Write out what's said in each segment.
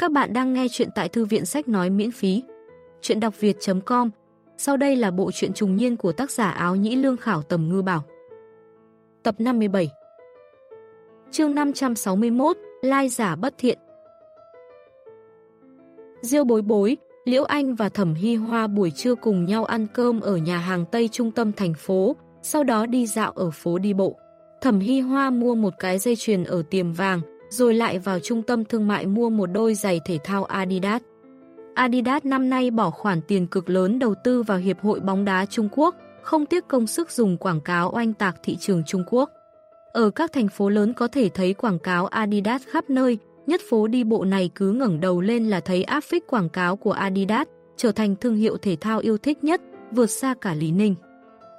Các bạn đang nghe chuyện tại thư viện sách nói miễn phí. Chuyện đọc việt.com Sau đây là bộ truyện trùng niên của tác giả áo nhĩ lương khảo tầm ngư bảo. Tập 57 Chương 561 Lai giả bất thiện Diêu bối bối, Liễu Anh và Thẩm Hy Hoa buổi trưa cùng nhau ăn cơm ở nhà hàng Tây trung tâm thành phố, sau đó đi dạo ở phố đi bộ. Thẩm Hy Hoa mua một cái dây chuyền ở tiềm vàng, rồi lại vào trung tâm thương mại mua một đôi giày thể thao Adidas. Adidas năm nay bỏ khoản tiền cực lớn đầu tư vào Hiệp hội bóng đá Trung Quốc, không tiếc công sức dùng quảng cáo oanh tạc thị trường Trung Quốc. Ở các thành phố lớn có thể thấy quảng cáo Adidas khắp nơi, nhất phố đi bộ này cứ ngẩng đầu lên là thấy áp phích quảng cáo của Adidas, trở thành thương hiệu thể thao yêu thích nhất, vượt xa cả Lý Ninh.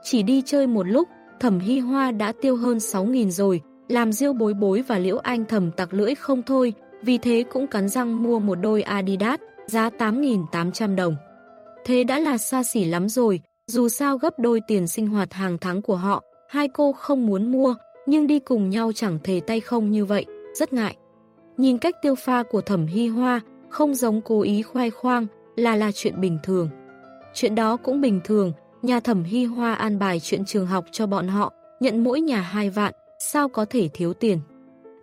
Chỉ đi chơi một lúc, Thẩm Hy Hoa đã tiêu hơn 6.000 rồi, làm Diêu Bối Bối và Liễu Anh thầm tặc lưỡi không thôi, vì thế cũng cắn răng mua một đôi Adidas, giá 8.800 đồng. Thế đã là xa xỉ lắm rồi, dù sao gấp đôi tiền sinh hoạt hàng tháng của họ, hai cô không muốn mua, nhưng đi cùng nhau chẳng thể tay không như vậy, rất ngại. Nhìn cách tiêu pha của thẩm hy hoa, không giống cố ý khoai khoang, là là chuyện bình thường. Chuyện đó cũng bình thường, nhà thẩm hy hoa an bài chuyện trường học cho bọn họ, nhận mỗi nhà hai vạn, sao có thể thiếu tiền.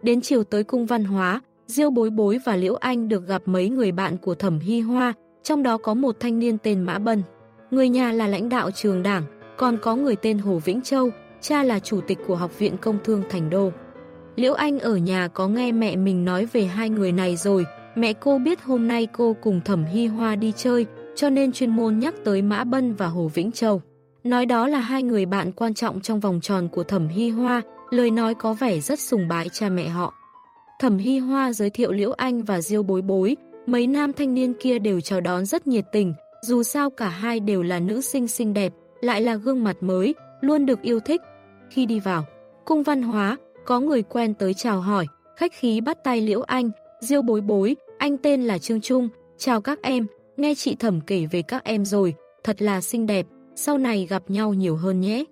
Đến chiều tới cung văn hóa, Diêu Bối Bối và Liễu Anh được gặp mấy người bạn của Thẩm Hy Hoa, trong đó có một thanh niên tên Mã Bân. Người nhà là lãnh đạo trường đảng, còn có người tên Hồ Vĩnh Châu, cha là chủ tịch của Học viện Công Thương Thành Đô. Liễu Anh ở nhà có nghe mẹ mình nói về hai người này rồi, mẹ cô biết hôm nay cô cùng Thẩm Hy Hoa đi chơi, cho nên chuyên môn nhắc tới Mã Bân và Hồ Vĩnh Châu. Nói đó là hai người bạn quan trọng trong vòng tròn của Thẩm Hy Hoa, lời nói có vẻ rất sùng bái cha mẹ họ. Thẩm Hy Hoa giới thiệu Liễu Anh và Diêu Bối Bối, mấy nam thanh niên kia đều chào đón rất nhiệt tình, dù sao cả hai đều là nữ sinh xinh đẹp, lại là gương mặt mới, luôn được yêu thích. Khi đi vào, cung văn hóa, có người quen tới chào hỏi, khách khí bắt tay Liễu Anh, Diêu Bối Bối, anh tên là Trương Trung, chào các em, nghe chị Thẩm kể về các em rồi, thật là xinh đẹp, sau này gặp nhau nhiều hơn nhé.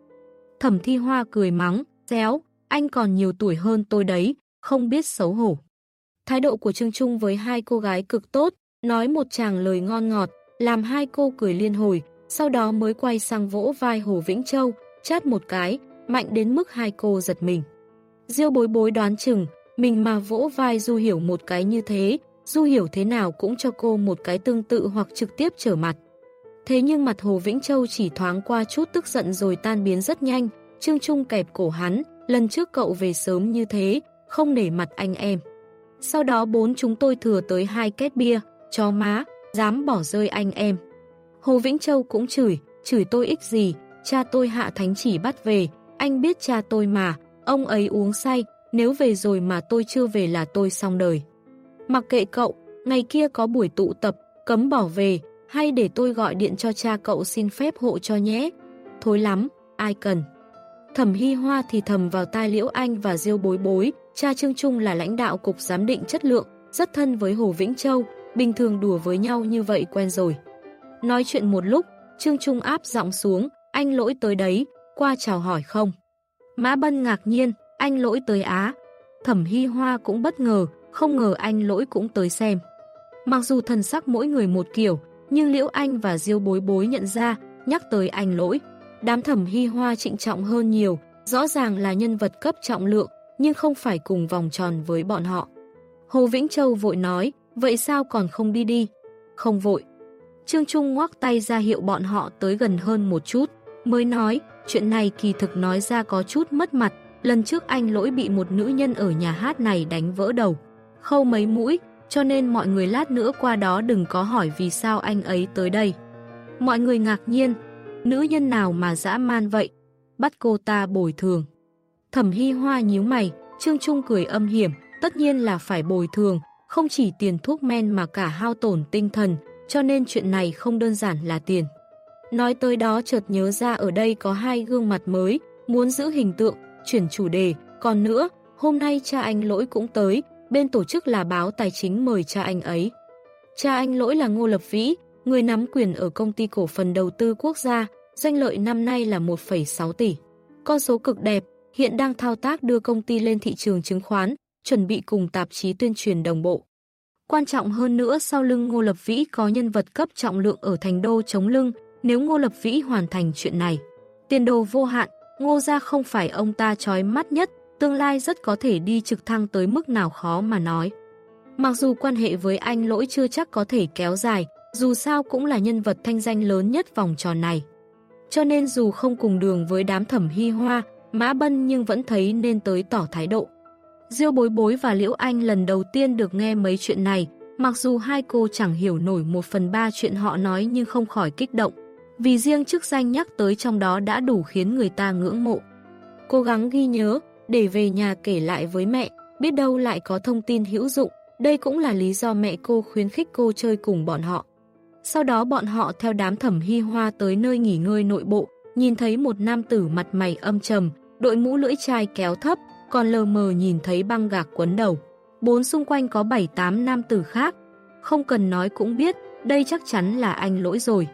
Thẩm Thi Hoa cười mắng, réo, anh còn nhiều tuổi hơn tôi đấy, không biết xấu hổ. Thái độ của Trương Trung với hai cô gái cực tốt, nói một chàng lời ngon ngọt, làm hai cô cười liên hồi, sau đó mới quay sang vỗ vai Hồ Vĩnh Châu, chát một cái, mạnh đến mức hai cô giật mình. Diêu bối bối đoán chừng, mình mà vỗ vai Du Hiểu một cái như thế, Du Hiểu thế nào cũng cho cô một cái tương tự hoặc trực tiếp trở mặt. Thế nhưng mặt Hồ Vĩnh Châu chỉ thoáng qua chút tức giận rồi tan biến rất nhanh, Trương Trung kẹp cổ hắn, lần trước cậu về sớm như thế, không nể mặt anh em. Sau đó bốn chúng tôi thừa tới hai két bia, cho má, dám bỏ rơi anh em. Hồ Vĩnh Châu cũng chửi, chửi tôi ích gì, cha tôi hạ thánh chỉ bắt về, anh biết cha tôi mà, ông ấy uống say, nếu về rồi mà tôi chưa về là tôi xong đời. Mặc kệ cậu, ngày kia có buổi tụ tập, cấm bỏ về, hay để tôi gọi điện cho cha cậu xin phép hộ cho nhé. Thối lắm, ai cần. Thẩm Hy Hoa thì thầm vào tai Liễu Anh và Diêu Bối Bối, cha Trương Trung là lãnh đạo cục giám định chất lượng, rất thân với Hồ Vĩnh Châu, bình thường đùa với nhau như vậy quen rồi. Nói chuyện một lúc, Trương Trung áp giọng xuống, anh lỗi tới đấy, qua chào hỏi không? Mã Bân ngạc nhiên, anh lỗi tới Á. Thẩm Hy Hoa cũng bất ngờ, không ngờ anh lỗi cũng tới xem. Mặc dù thần sắc mỗi người một kiểu, nhưng Liễu Anh và Diêu Bối Bối nhận ra, nhắc tới anh lỗi. Đám thẩm hy hoa trịnh trọng hơn nhiều, rõ ràng là nhân vật cấp trọng lượng, nhưng không phải cùng vòng tròn với bọn họ. Hồ Vĩnh Châu vội nói, vậy sao còn không đi đi? Không vội. Trương Trung ngoắc tay ra hiệu bọn họ tới gần hơn một chút, mới nói, chuyện này kỳ thực nói ra có chút mất mặt, lần trước anh lỗi bị một nữ nhân ở nhà hát này đánh vỡ đầu. Khâu mấy mũi, cho nên mọi người lát nữa qua đó đừng có hỏi vì sao anh ấy tới đây. Mọi người ngạc nhiên, nữ nhân nào mà dã man vậy? Bắt cô ta bồi thường. Thẩm Hy Hoa nhíu mày, Trương Trung cười âm hiểm, tất nhiên là phải bồi thường, không chỉ tiền thuốc men mà cả hao tổn tinh thần, cho nên chuyện này không đơn giản là tiền. Nói tới đó chợt nhớ ra ở đây có hai gương mặt mới, muốn giữ hình tượng, chuyển chủ đề, còn nữa, hôm nay cha anh lỗi cũng tới, bên tổ chức là báo tài chính mời cha anh ấy. Cha anh lỗi là Ngô Lập Vĩ, người nắm quyền ở công ty cổ phần đầu tư quốc gia, doanh lợi năm nay là 1,6 tỷ. Con số cực đẹp, hiện đang thao tác đưa công ty lên thị trường chứng khoán, chuẩn bị cùng tạp chí tuyên truyền đồng bộ. Quan trọng hơn nữa sau lưng Ngô Lập Vĩ có nhân vật cấp trọng lượng ở thành đô chống lưng, nếu Ngô Lập Vĩ hoàn thành chuyện này. Tiền đồ vô hạn, Ngô gia không phải ông ta trói mắt nhất, tương lai rất có thể đi trực thăng tới mức nào khó mà nói. Mặc dù quan hệ với anh lỗi chưa chắc có thể kéo dài, dù sao cũng là nhân vật thanh danh lớn nhất vòng tròn này. Cho nên dù không cùng đường với đám thẩm hy hoa, Mã Bân nhưng vẫn thấy nên tới tỏ thái độ. Diêu Bối Bối và Liễu Anh lần đầu tiên được nghe mấy chuyện này, mặc dù hai cô chẳng hiểu nổi một phần ba chuyện họ nói nhưng không khỏi kích động. Vì riêng chức danh nhắc tới trong đó đã đủ khiến người ta ngưỡng mộ. Cố gắng ghi nhớ, để về nhà kể lại với mẹ, biết đâu lại có thông tin hữu dụng. Đây cũng là lý do mẹ cô khuyến khích cô chơi cùng bọn họ. Sau đó bọn họ theo đám thẩm hy hoa tới nơi nghỉ ngơi nội bộ, nhìn thấy một nam tử mặt mày âm trầm, đội mũ lưỡi chai kéo thấp, còn lờ mờ nhìn thấy băng gạc quấn đầu. Bốn xung quanh có 7-8 nam tử khác. Không cần nói cũng biết, đây chắc chắn là anh lỗi rồi.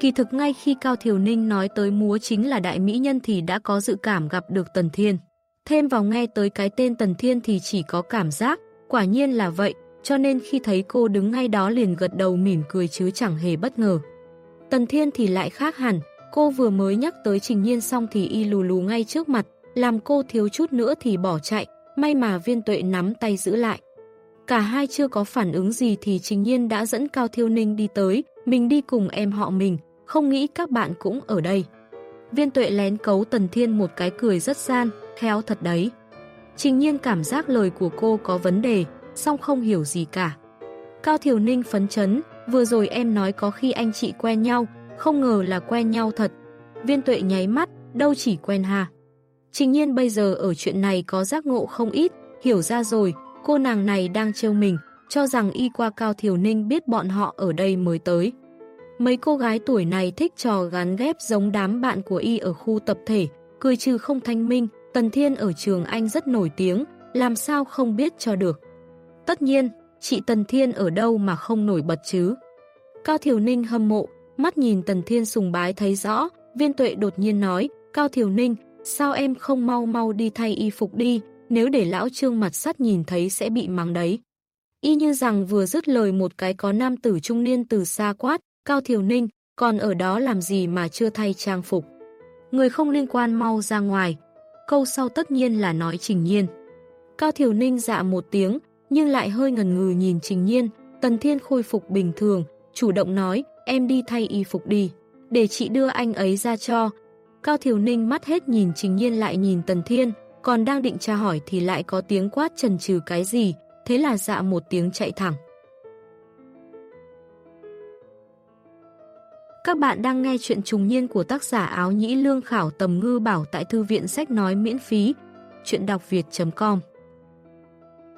Kỳ thực ngay khi Cao Thiều Ninh nói tới múa chính là đại mỹ nhân thì đã có dự cảm gặp được Tần Thiên. Thêm vào nghe tới cái tên Tần Thiên thì chỉ có cảm giác, quả nhiên là vậy, cho nên khi thấy cô đứng ngay đó liền gật đầu mỉm cười chứ chẳng hề bất ngờ. Tần Thiên thì lại khác hẳn, cô vừa mới nhắc tới Trình Nhiên xong thì y lù lù ngay trước mặt, làm cô thiếu chút nữa thì bỏ chạy, may mà viên tuệ nắm tay giữ lại. Cả hai chưa có phản ứng gì thì Trình Nhiên đã dẫn Cao Thiêu Ninh đi tới, mình đi cùng em họ mình, không nghĩ các bạn cũng ở đây. Viên tuệ lén cấu Tần Thiên một cái cười rất gian, theo thật đấy. Trình Nhiên cảm giác lời của cô có vấn đề, song không hiểu gì cả. Cao Thiều Ninh phấn chấn, vừa rồi em nói có khi anh chị quen nhau, không ngờ là quen nhau thật. Viên tuệ nháy mắt, đâu chỉ quen hà. Trình nhiên bây giờ ở chuyện này có giác ngộ không ít, hiểu ra rồi, cô nàng này đang trêu mình, cho rằng y qua Cao Thiều Ninh biết bọn họ ở đây mới tới. Mấy cô gái tuổi này thích trò gắn ghép giống đám bạn của y ở khu tập thể, cười trừ không thanh minh, Tần Thiên ở trường Anh rất nổi tiếng, làm sao không biết cho được. Tất nhiên, chị Tần Thiên ở đâu mà không nổi bật chứ. Cao Thiều Ninh hâm mộ, mắt nhìn Tần Thiên sùng bái thấy rõ, viên tuệ đột nhiên nói, Cao Thiều Ninh, sao em không mau mau đi thay y phục đi, nếu để lão trương mặt sắt nhìn thấy sẽ bị mắng đấy. Y như rằng vừa dứt lời một cái có nam tử trung niên từ xa quát, Cao Thiều Ninh, còn ở đó làm gì mà chưa thay trang phục. Người không liên quan mau ra ngoài. Câu sau tất nhiên là nói Trình Nhiên. Cao Thiều Ninh dạ một tiếng, nhưng lại hơi ngần ngừ nhìn Trình Nhiên, Tần Thiên khôi phục bình thường, chủ động nói, em đi thay y phục đi, để chị đưa anh ấy ra cho. Cao Thiều Ninh mắt hết nhìn Trình Nhiên lại nhìn Tần Thiên, còn đang định tra hỏi thì lại có tiếng quát trần trừ cái gì, thế là dạ một tiếng chạy thẳng. Các bạn đang nghe chuyện trùng niên của tác giả áo nhĩ lương khảo tầm ngư bảo tại thư viện sách nói miễn phí, chuyện đọc việt.com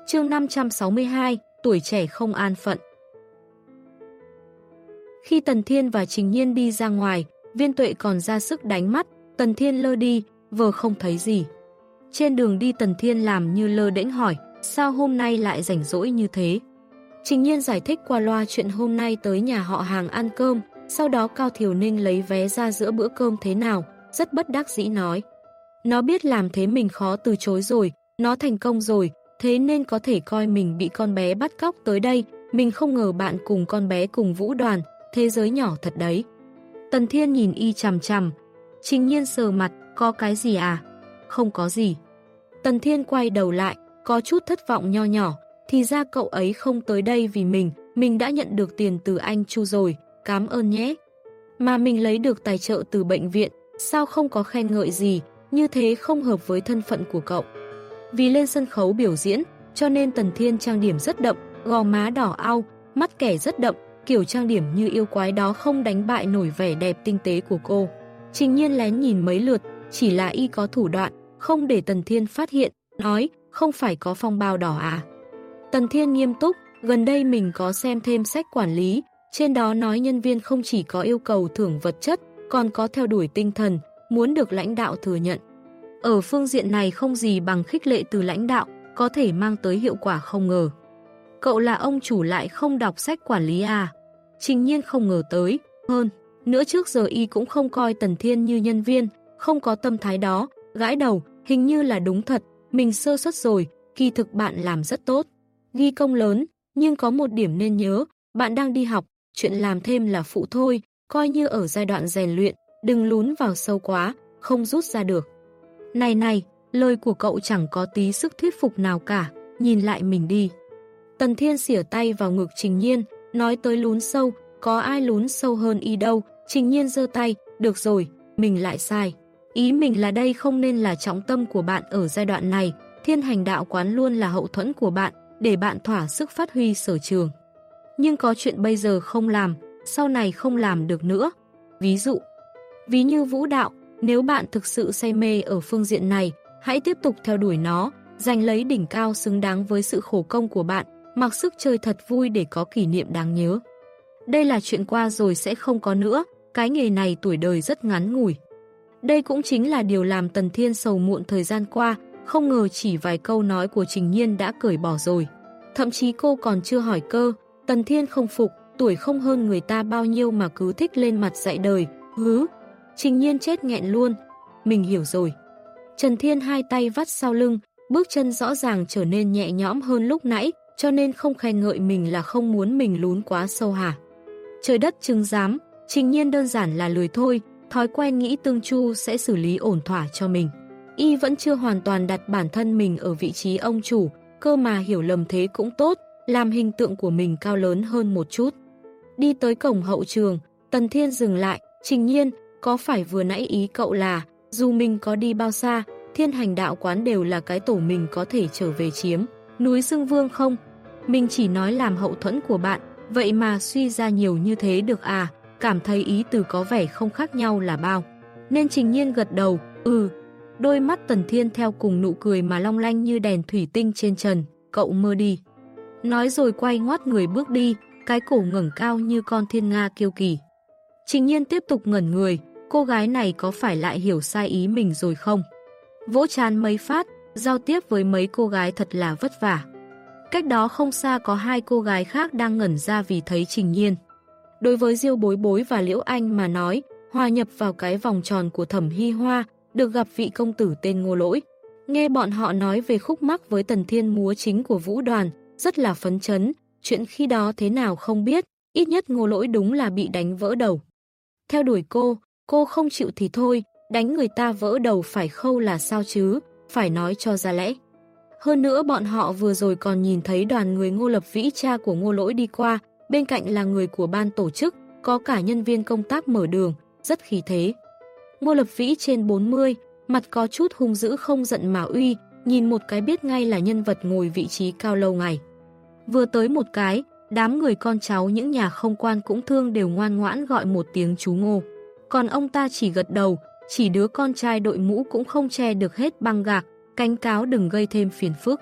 Chương 562, tuổi trẻ không an phận Khi Tần Thiên và Trình Nhiên đi ra ngoài, viên tuệ còn ra sức đánh mắt, Tần Thiên lơ đi, vờ không thấy gì. Trên đường đi Tần Thiên làm như lơ đễnh hỏi, sao hôm nay lại rảnh rỗi như thế? Trình Nhiên giải thích qua loa chuyện hôm nay tới nhà họ hàng ăn cơm, sau đó Cao Thiều Ninh lấy vé ra giữa bữa cơm thế nào, rất bất đắc dĩ nói. Nó biết làm thế mình khó từ chối rồi, nó thành công rồi, thế nên có thể coi mình bị con bé bắt cóc tới đây, mình không ngờ bạn cùng con bé cùng vũ đoàn, thế giới nhỏ thật đấy. Tần Thiên nhìn y chằm chằm, trình nhiên sờ mặt, có cái gì à? Không có gì. Tần Thiên quay đầu lại, có chút thất vọng nho nhỏ, thì ra cậu ấy không tới đây vì mình, mình đã nhận được tiền từ anh Chu rồi, cảm ơn nhé. Mà mình lấy được tài trợ từ bệnh viện, sao không có khen ngợi gì, như thế không hợp với thân phận của cậu. Vì lên sân khấu biểu diễn, cho nên Tần Thiên trang điểm rất đậm, gò má đỏ ao, mắt kẻ rất đậm, kiểu trang điểm như yêu quái đó không đánh bại nổi vẻ đẹp tinh tế của cô. Trình nhiên lén nhìn mấy lượt, chỉ là y có thủ đoạn, không để Tần Thiên phát hiện, nói, không phải có phong bao đỏ à. Tần Thiên nghiêm túc, gần đây mình có xem thêm sách quản lý, trên đó nói nhân viên không chỉ có yêu cầu thưởng vật chất, còn có theo đuổi tinh thần, muốn được lãnh đạo thừa nhận. Ở phương diện này không gì bằng khích lệ từ lãnh đạo, có thể mang tới hiệu quả không ngờ. Cậu là ông chủ lại không đọc sách quản lý à? Trình nhiên không ngờ tới, hơn. Nữa trước giờ y cũng không coi Tần Thiên như nhân viên, không có tâm thái đó, gãi đầu, hình như là đúng thật, mình sơ suất rồi, kỳ thực bạn làm rất tốt. Ghi công lớn, Nhưng có một điểm nên nhớ, bạn đang đi học, chuyện làm thêm là phụ thôi, coi như ở giai đoạn rèn luyện, đừng lún vào sâu quá, không rút ra được. Này này, lời của cậu chẳng có tí sức thuyết phục nào cả, nhìn lại mình đi. Tần Thiên xỉa tay vào ngực Trình Nhiên, nói tới lún sâu, có ai lún sâu hơn y đâu, Trình Nhiên giơ tay, được rồi, mình lại sai. Ý mình là đây không nên là trọng tâm của bạn ở giai đoạn này, thiên hành đạo quán luôn là hậu thuẫn của bạn, để bạn thỏa sức phát huy sở trường. Nhưng có chuyện bây giờ không làm, sau này không làm được nữa. Ví dụ, ví như vũ đạo, nếu bạn thực sự say mê ở phương diện này, hãy tiếp tục theo đuổi nó, giành lấy đỉnh cao xứng đáng với sự khổ công của bạn, mặc sức chơi thật vui để có kỷ niệm đáng nhớ. Đây là chuyện qua rồi sẽ không có nữa, cái nghề này tuổi đời rất ngắn ngủi. Đây cũng chính là điều làm Tần Thiên sầu muộn thời gian qua, không ngờ chỉ vài câu nói của Trình Nhiên đã cởi bỏ rồi. Thậm chí cô còn chưa hỏi cơ, Tần Thiên không phục, tuổi không hơn người ta bao nhiêu mà cứ thích lên mặt dạy đời, hứ. Trình Nhiên chết nghẹn luôn, mình hiểu rồi. Trần Thiên hai tay vắt sau lưng, bước chân rõ ràng trở nên nhẹ nhõm hơn lúc nãy, cho nên không khen ngợi mình là không muốn mình lún quá sâu hả. Trời đất chứng giám, Trình Nhiên đơn giản là lười thôi, thói quen nghĩ Tương Chu sẽ xử lý ổn thỏa cho mình. Y vẫn chưa hoàn toàn đặt bản thân mình ở vị trí ông chủ, cơ mà hiểu lầm thế cũng tốt, làm hình tượng của mình cao lớn hơn một chút. Đi tới cổng hậu trường, Tần Thiên dừng lại, trình nhiên, có phải vừa nãy ý cậu là, dù mình có đi bao xa, thiên hành đạo quán đều là cái tổ mình có thể trở về chiếm. Núi Dương Vương không? Mình chỉ nói làm hậu thuẫn của bạn, vậy mà suy ra nhiều như thế được à, cảm thấy ý từ có vẻ không khác nhau là bao. Nên trình nhiên gật đầu, ừ, Đôi mắt Tần Thiên theo cùng nụ cười mà long lanh như đèn thủy tinh trên trần, cậu mơ đi. Nói rồi quay ngoắt người bước đi, cái cổ ngẩng cao như con thiên nga kiêu kỳ. Trình nhiên tiếp tục ngẩn người, cô gái này có phải lại hiểu sai ý mình rồi không? Vỗ chán mấy phát, giao tiếp với mấy cô gái thật là vất vả. Cách đó không xa có hai cô gái khác đang ngẩn ra vì thấy trình nhiên. Đối với Diêu Bối Bối và Liễu Anh mà nói, hòa nhập vào cái vòng tròn của thẩm hy hoa, được gặp vị công tử tên Ngô Lỗi. Nghe bọn họ nói về khúc mắc với tần thiên múa chính của vũ đoàn, rất là phấn chấn, chuyện khi đó thế nào không biết, ít nhất Ngô Lỗi đúng là bị đánh vỡ đầu. Theo đuổi cô, cô không chịu thì thôi, đánh người ta vỡ đầu phải khâu là sao chứ, phải nói cho ra lẽ. Hơn nữa bọn họ vừa rồi còn nhìn thấy đoàn người Ngô Lập Vĩ cha của Ngô Lỗi đi qua, bên cạnh là người của ban tổ chức, có cả nhân viên công tác mở đường, rất khí thế. Ngô Lập Vĩ trên 40, mặt có chút hung dữ không giận mà uy, nhìn một cái biết ngay là nhân vật ngồi vị trí cao lâu ngày. Vừa tới một cái, đám người con cháu những nhà không quan cũng thương đều ngoan ngoãn gọi một tiếng chú Ngô. Còn ông ta chỉ gật đầu, chỉ đứa con trai đội mũ cũng không che được hết băng gạc, cánh cáo đừng gây thêm phiền phức.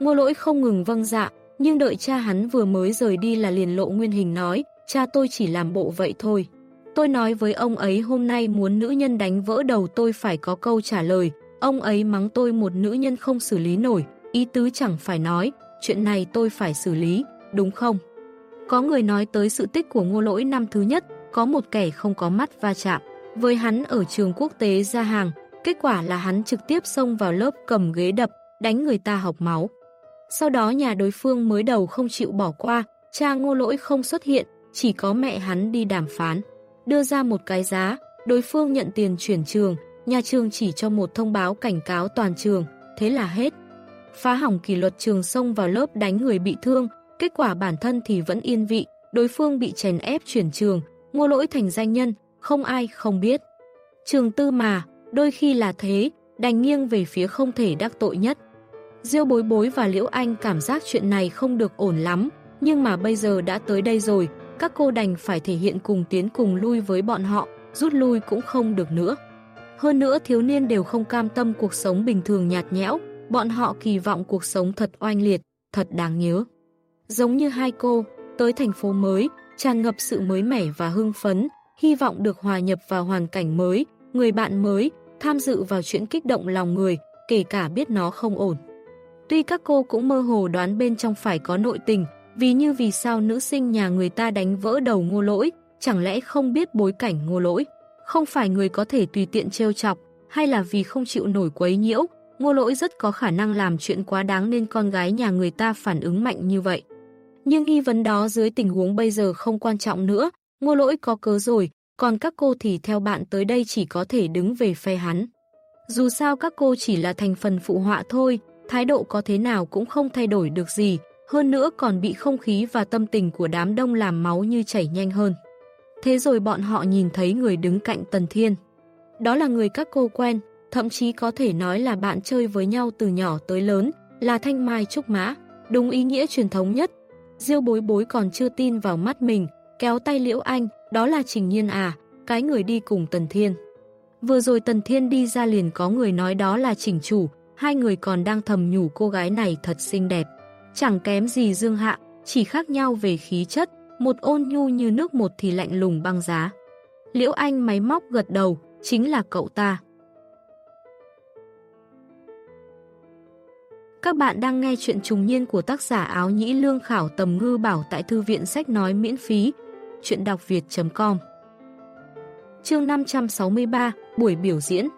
Ngô lỗi không ngừng vâng dạ, nhưng đợi cha hắn vừa mới rời đi là liền lộ nguyên hình nói, cha tôi chỉ làm bộ vậy thôi. Tôi nói với ông ấy hôm nay muốn nữ nhân đánh vỡ đầu tôi phải có câu trả lời. Ông ấy mắng tôi một nữ nhân không xử lý nổi, ý tứ chẳng phải nói, chuyện này tôi phải xử lý, đúng không? Có người nói tới sự tích của ngô lỗi năm thứ nhất, có một kẻ không có mắt va chạm. Với hắn ở trường quốc tế ra hàng, kết quả là hắn trực tiếp xông vào lớp cầm ghế đập, đánh người ta học máu. Sau đó nhà đối phương mới đầu không chịu bỏ qua, cha ngô lỗi không xuất hiện, chỉ có mẹ hắn đi đàm phán đưa ra một cái giá, đối phương nhận tiền chuyển trường, nhà trường chỉ cho một thông báo cảnh cáo toàn trường, thế là hết. Phá hỏng kỷ luật trường xông vào lớp đánh người bị thương, kết quả bản thân thì vẫn yên vị, đối phương bị chèn ép chuyển trường, mua lỗi thành danh nhân, không ai không biết. Trường tư mà, đôi khi là thế, đành nghiêng về phía không thể đắc tội nhất. Diêu bối bối và Liễu Anh cảm giác chuyện này không được ổn lắm, nhưng mà bây giờ đã tới đây rồi, các cô đành phải thể hiện cùng tiến cùng lui với bọn họ, rút lui cũng không được nữa. Hơn nữa thiếu niên đều không cam tâm cuộc sống bình thường nhạt nhẽo, bọn họ kỳ vọng cuộc sống thật oanh liệt, thật đáng nhớ. Giống như hai cô, tới thành phố mới, tràn ngập sự mới mẻ và hưng phấn, hy vọng được hòa nhập vào hoàn cảnh mới, người bạn mới, tham dự vào chuyện kích động lòng người, kể cả biết nó không ổn. Tuy các cô cũng mơ hồ đoán bên trong phải có nội tình, vì như vì sao nữ sinh nhà người ta đánh vỡ đầu ngô lỗi, chẳng lẽ không biết bối cảnh ngô lỗi? Không phải người có thể tùy tiện trêu chọc, hay là vì không chịu nổi quấy nhiễu, ngô lỗi rất có khả năng làm chuyện quá đáng nên con gái nhà người ta phản ứng mạnh như vậy. Nhưng nghi vấn đó dưới tình huống bây giờ không quan trọng nữa, ngô lỗi có cớ rồi, còn các cô thì theo bạn tới đây chỉ có thể đứng về phe hắn. Dù sao các cô chỉ là thành phần phụ họa thôi, thái độ có thế nào cũng không thay đổi được gì, hơn nữa còn bị không khí và tâm tình của đám đông làm máu như chảy nhanh hơn. Thế rồi bọn họ nhìn thấy người đứng cạnh Tần Thiên. Đó là người các cô quen, thậm chí có thể nói là bạn chơi với nhau từ nhỏ tới lớn, là Thanh Mai Trúc Mã, đúng ý nghĩa truyền thống nhất. Diêu bối bối còn chưa tin vào mắt mình, kéo tay Liễu Anh, đó là Trình Nhiên à, cái người đi cùng Tần Thiên. Vừa rồi Tần Thiên đi ra liền có người nói đó là Trình Chủ, hai người còn đang thầm nhủ cô gái này thật xinh đẹp. Chẳng kém gì Dương Hạ, chỉ khác nhau về khí chất, một ôn nhu như nước một thì lạnh lùng băng giá. Liễu Anh máy móc gật đầu, chính là cậu ta. Các bạn đang nghe chuyện trùng niên của tác giả áo nhĩ lương khảo tầm ngư bảo tại thư viện sách nói miễn phí. Chuyện đọc việt.com Chương 563 Buổi biểu diễn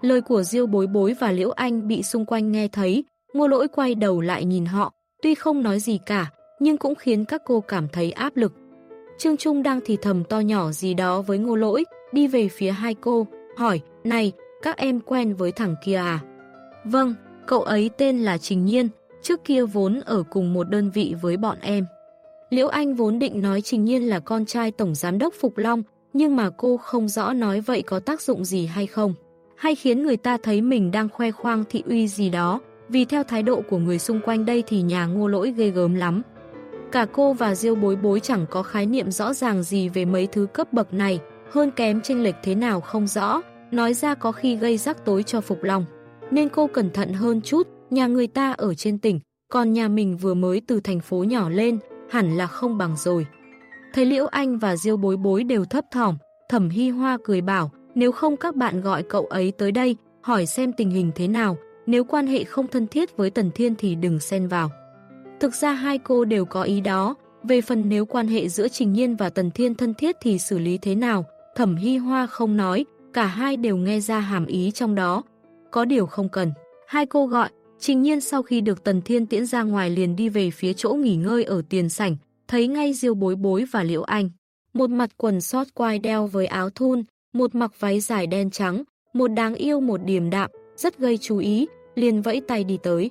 Lời của Diêu Bối Bối và Liễu Anh bị xung quanh nghe thấy, ngô lỗi quay đầu lại nhìn họ, tuy không nói gì cả, nhưng cũng khiến các cô cảm thấy áp lực. Trương Trung đang thì thầm to nhỏ gì đó với ngô lỗi, đi về phía hai cô, hỏi, này, các em quen với thằng kia à? Vâng, cậu ấy tên là Trình Nhiên, trước kia vốn ở cùng một đơn vị với bọn em. Liễu Anh vốn định nói Trình Nhiên là con trai Tổng Giám đốc Phục Long, nhưng mà cô không rõ nói vậy có tác dụng gì hay không. Hay khiến người ta thấy mình đang khoe khoang thị uy gì đó, vì theo thái độ của người xung quanh đây thì nhà ngô lỗi ghê gớm lắm. Cả cô và Diêu bối bối chẳng có khái niệm rõ ràng gì về mấy thứ cấp bậc này, hơn kém chênh lệch thế nào không rõ, nói ra có khi gây rắc tối cho Phục Long. Nên cô cẩn thận hơn chút, nhà người ta ở trên tỉnh, còn nhà mình vừa mới từ thành phố nhỏ lên, hẳn là không bằng rồi. Thấy Liễu Anh và Diêu bối bối đều thấp thỏm, thẩm hy hoa cười bảo, nếu không các bạn gọi cậu ấy tới đây, hỏi xem tình hình thế nào, nếu quan hệ không thân thiết với Tần Thiên thì đừng xen vào. Thực ra hai cô đều có ý đó, về phần nếu quan hệ giữa Trình Nhiên và Tần Thiên thân thiết thì xử lý thế nào, Thẩm Hy Hoa không nói, cả hai đều nghe ra hàm ý trong đó. Có điều không cần. Hai cô gọi, Trình Nhiên sau khi được Tần Thiên tiễn ra ngoài liền đi về phía chỗ nghỉ ngơi ở tiền sảnh, thấy ngay Diêu Bối Bối và Liễu Anh. Một mặt quần sót quai đeo với áo thun, một mặc váy dài đen trắng, một đáng yêu một điềm đạm, rất gây chú ý, liền vẫy tay đi tới.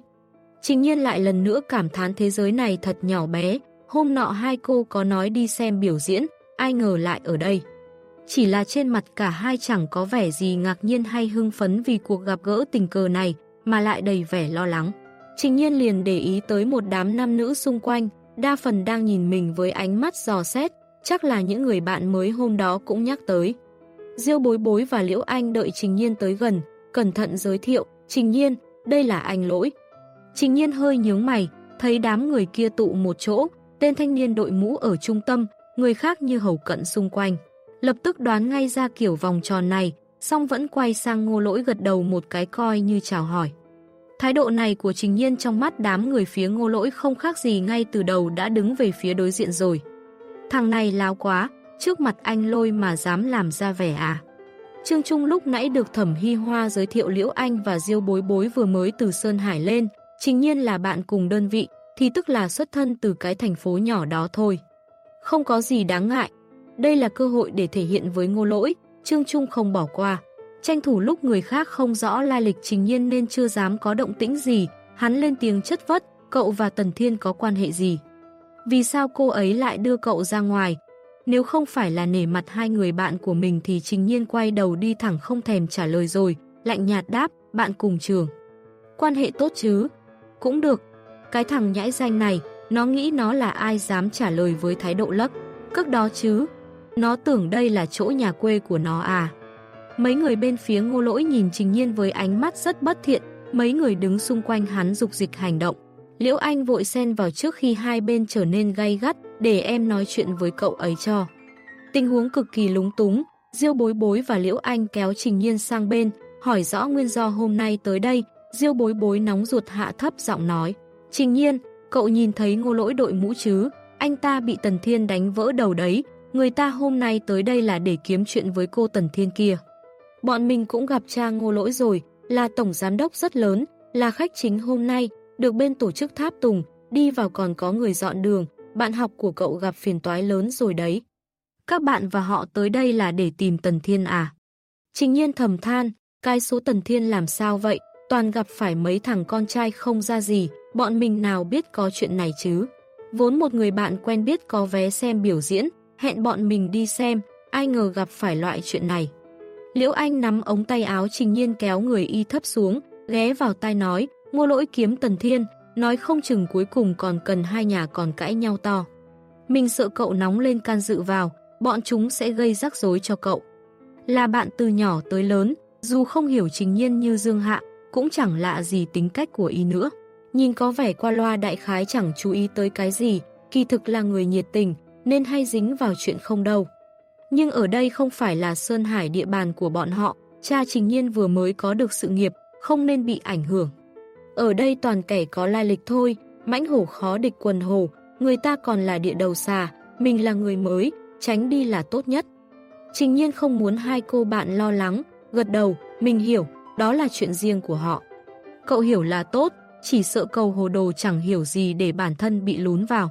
Trình nhiên lại lần nữa cảm thán thế giới này thật nhỏ bé, hôm nọ hai cô có nói đi xem biểu diễn, ai ngờ lại ở đây. Chỉ là trên mặt cả hai chẳng có vẻ gì ngạc nhiên hay hưng phấn vì cuộc gặp gỡ tình cờ này, mà lại đầy vẻ lo lắng. Trình nhiên liền để ý tới một đám nam nữ xung quanh, đa phần đang nhìn mình với ánh mắt giò xét, chắc là những người bạn mới hôm đó cũng nhắc tới. Diêu bối bối và Liễu Anh đợi Trình Nhiên tới gần, cẩn thận giới thiệu, Trình Nhiên, đây là anh lỗi. Trình Nhiên hơi nhướng mày, thấy đám người kia tụ một chỗ, tên thanh niên đội mũ ở trung tâm, người khác như hầu cận xung quanh. Lập tức đoán ngay ra kiểu vòng tròn này, song vẫn quay sang ngô lỗi gật đầu một cái coi như chào hỏi. Thái độ này của Trình Nhiên trong mắt đám người phía ngô lỗi không khác gì ngay từ đầu đã đứng về phía đối diện rồi. Thằng này láo quá, trước mặt anh lôi mà dám làm ra vẻ à. Trương Trung lúc nãy được Thẩm Hy Hoa giới thiệu Liễu Anh và Diêu Bối Bối vừa mới từ Sơn Hải lên, trình nhiên là bạn cùng đơn vị, thì tức là xuất thân từ cái thành phố nhỏ đó thôi. Không có gì đáng ngại, đây là cơ hội để thể hiện với ngô lỗi, Trương Trung không bỏ qua. Tranh thủ lúc người khác không rõ lai lịch trình nhiên nên chưa dám có động tĩnh gì, hắn lên tiếng chất vất, cậu và Tần Thiên có quan hệ gì? Vì sao cô ấy lại đưa cậu ra ngoài? Nếu không phải là nể mặt hai người bạn của mình thì trình nhiên quay đầu đi thẳng không thèm trả lời rồi, lạnh nhạt đáp, bạn cùng trường. Quan hệ tốt chứ? Cũng được. Cái thằng nhãi danh này, nó nghĩ nó là ai dám trả lời với thái độ lấp. Cất đó chứ. Nó tưởng đây là chỗ nhà quê của nó à. Mấy người bên phía ngô lỗi nhìn Trình Nhiên với ánh mắt rất bất thiện, mấy người đứng xung quanh hắn dục dịch hành động. Liễu Anh vội xen vào trước khi hai bên trở nên gay gắt, để em nói chuyện với cậu ấy cho. Tình huống cực kỳ lúng túng, Diêu bối bối và Liễu Anh kéo Trình Nhiên sang bên, hỏi rõ nguyên do hôm nay tới đây, Diêu bối bối nóng ruột hạ thấp giọng nói. Trình Nhiên, cậu nhìn thấy ngô lỗi đội mũ chứ, anh ta bị Tần Thiên đánh vỡ đầu đấy, người ta hôm nay tới đây là để kiếm chuyện với cô Tần Thiên kia. Bọn mình cũng gặp cha ngô lỗi rồi, là tổng giám đốc rất lớn, là khách chính hôm nay, được bên tổ chức tháp tùng, đi vào còn có người dọn đường, bạn học của cậu gặp phiền toái lớn rồi đấy. Các bạn và họ tới đây là để tìm Tần Thiên à? Trình nhiên thầm than, cái số Tần Thiên làm sao vậy, toàn gặp phải mấy thằng con trai không ra gì, bọn mình nào biết có chuyện này chứ. Vốn một người bạn quen biết có vé xem biểu diễn, hẹn bọn mình đi xem, ai ngờ gặp phải loại chuyện này. Liễu Anh nắm ống tay áo trình nhiên kéo người y thấp xuống, ghé vào tai nói, mua lỗi kiếm Tần Thiên, nói không chừng cuối cùng còn cần hai nhà còn cãi nhau to. Mình sợ cậu nóng lên can dự vào, bọn chúng sẽ gây rắc rối cho cậu. Là bạn từ nhỏ tới lớn, dù không hiểu trình nhiên như Dương Hạ, cũng chẳng lạ gì tính cách của y nữa. Nhìn có vẻ qua loa đại khái chẳng chú ý tới cái gì, kỳ thực là người nhiệt tình, nên hay dính vào chuyện không đâu. Nhưng ở đây không phải là Sơn Hải địa bàn của bọn họ, cha Trình Nhiên vừa mới có được sự nghiệp, không nên bị ảnh hưởng. Ở đây toàn kẻ có lai lịch thôi, mãnh hổ khó địch quần hổ, người ta còn là địa đầu xà, mình là người mới, tránh đi là tốt nhất. Trình Nhiên không muốn hai cô bạn lo lắng, gật đầu, mình hiểu, đó là chuyện riêng của họ. Cậu hiểu là tốt, chỉ sợ cầu hồ đồ chẳng hiểu gì để bản thân bị lún vào.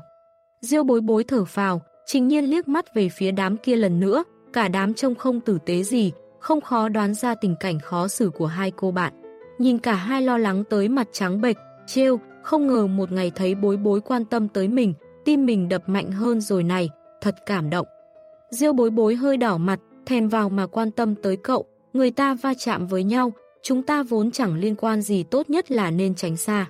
Diêu bối bối thở phào, trình nhiên liếc mắt về phía đám kia lần nữa, cả đám trông không tử tế gì, không khó đoán ra tình cảnh khó xử của hai cô bạn. Nhìn cả hai lo lắng tới mặt trắng bệch, trêu, không ngờ một ngày thấy bối bối quan tâm tới mình, tim mình đập mạnh hơn rồi này, thật cảm động. Diêu bối bối hơi đỏ mặt, thèm vào mà quan tâm tới cậu, người ta va chạm với nhau, chúng ta vốn chẳng liên quan gì tốt nhất là nên tránh xa.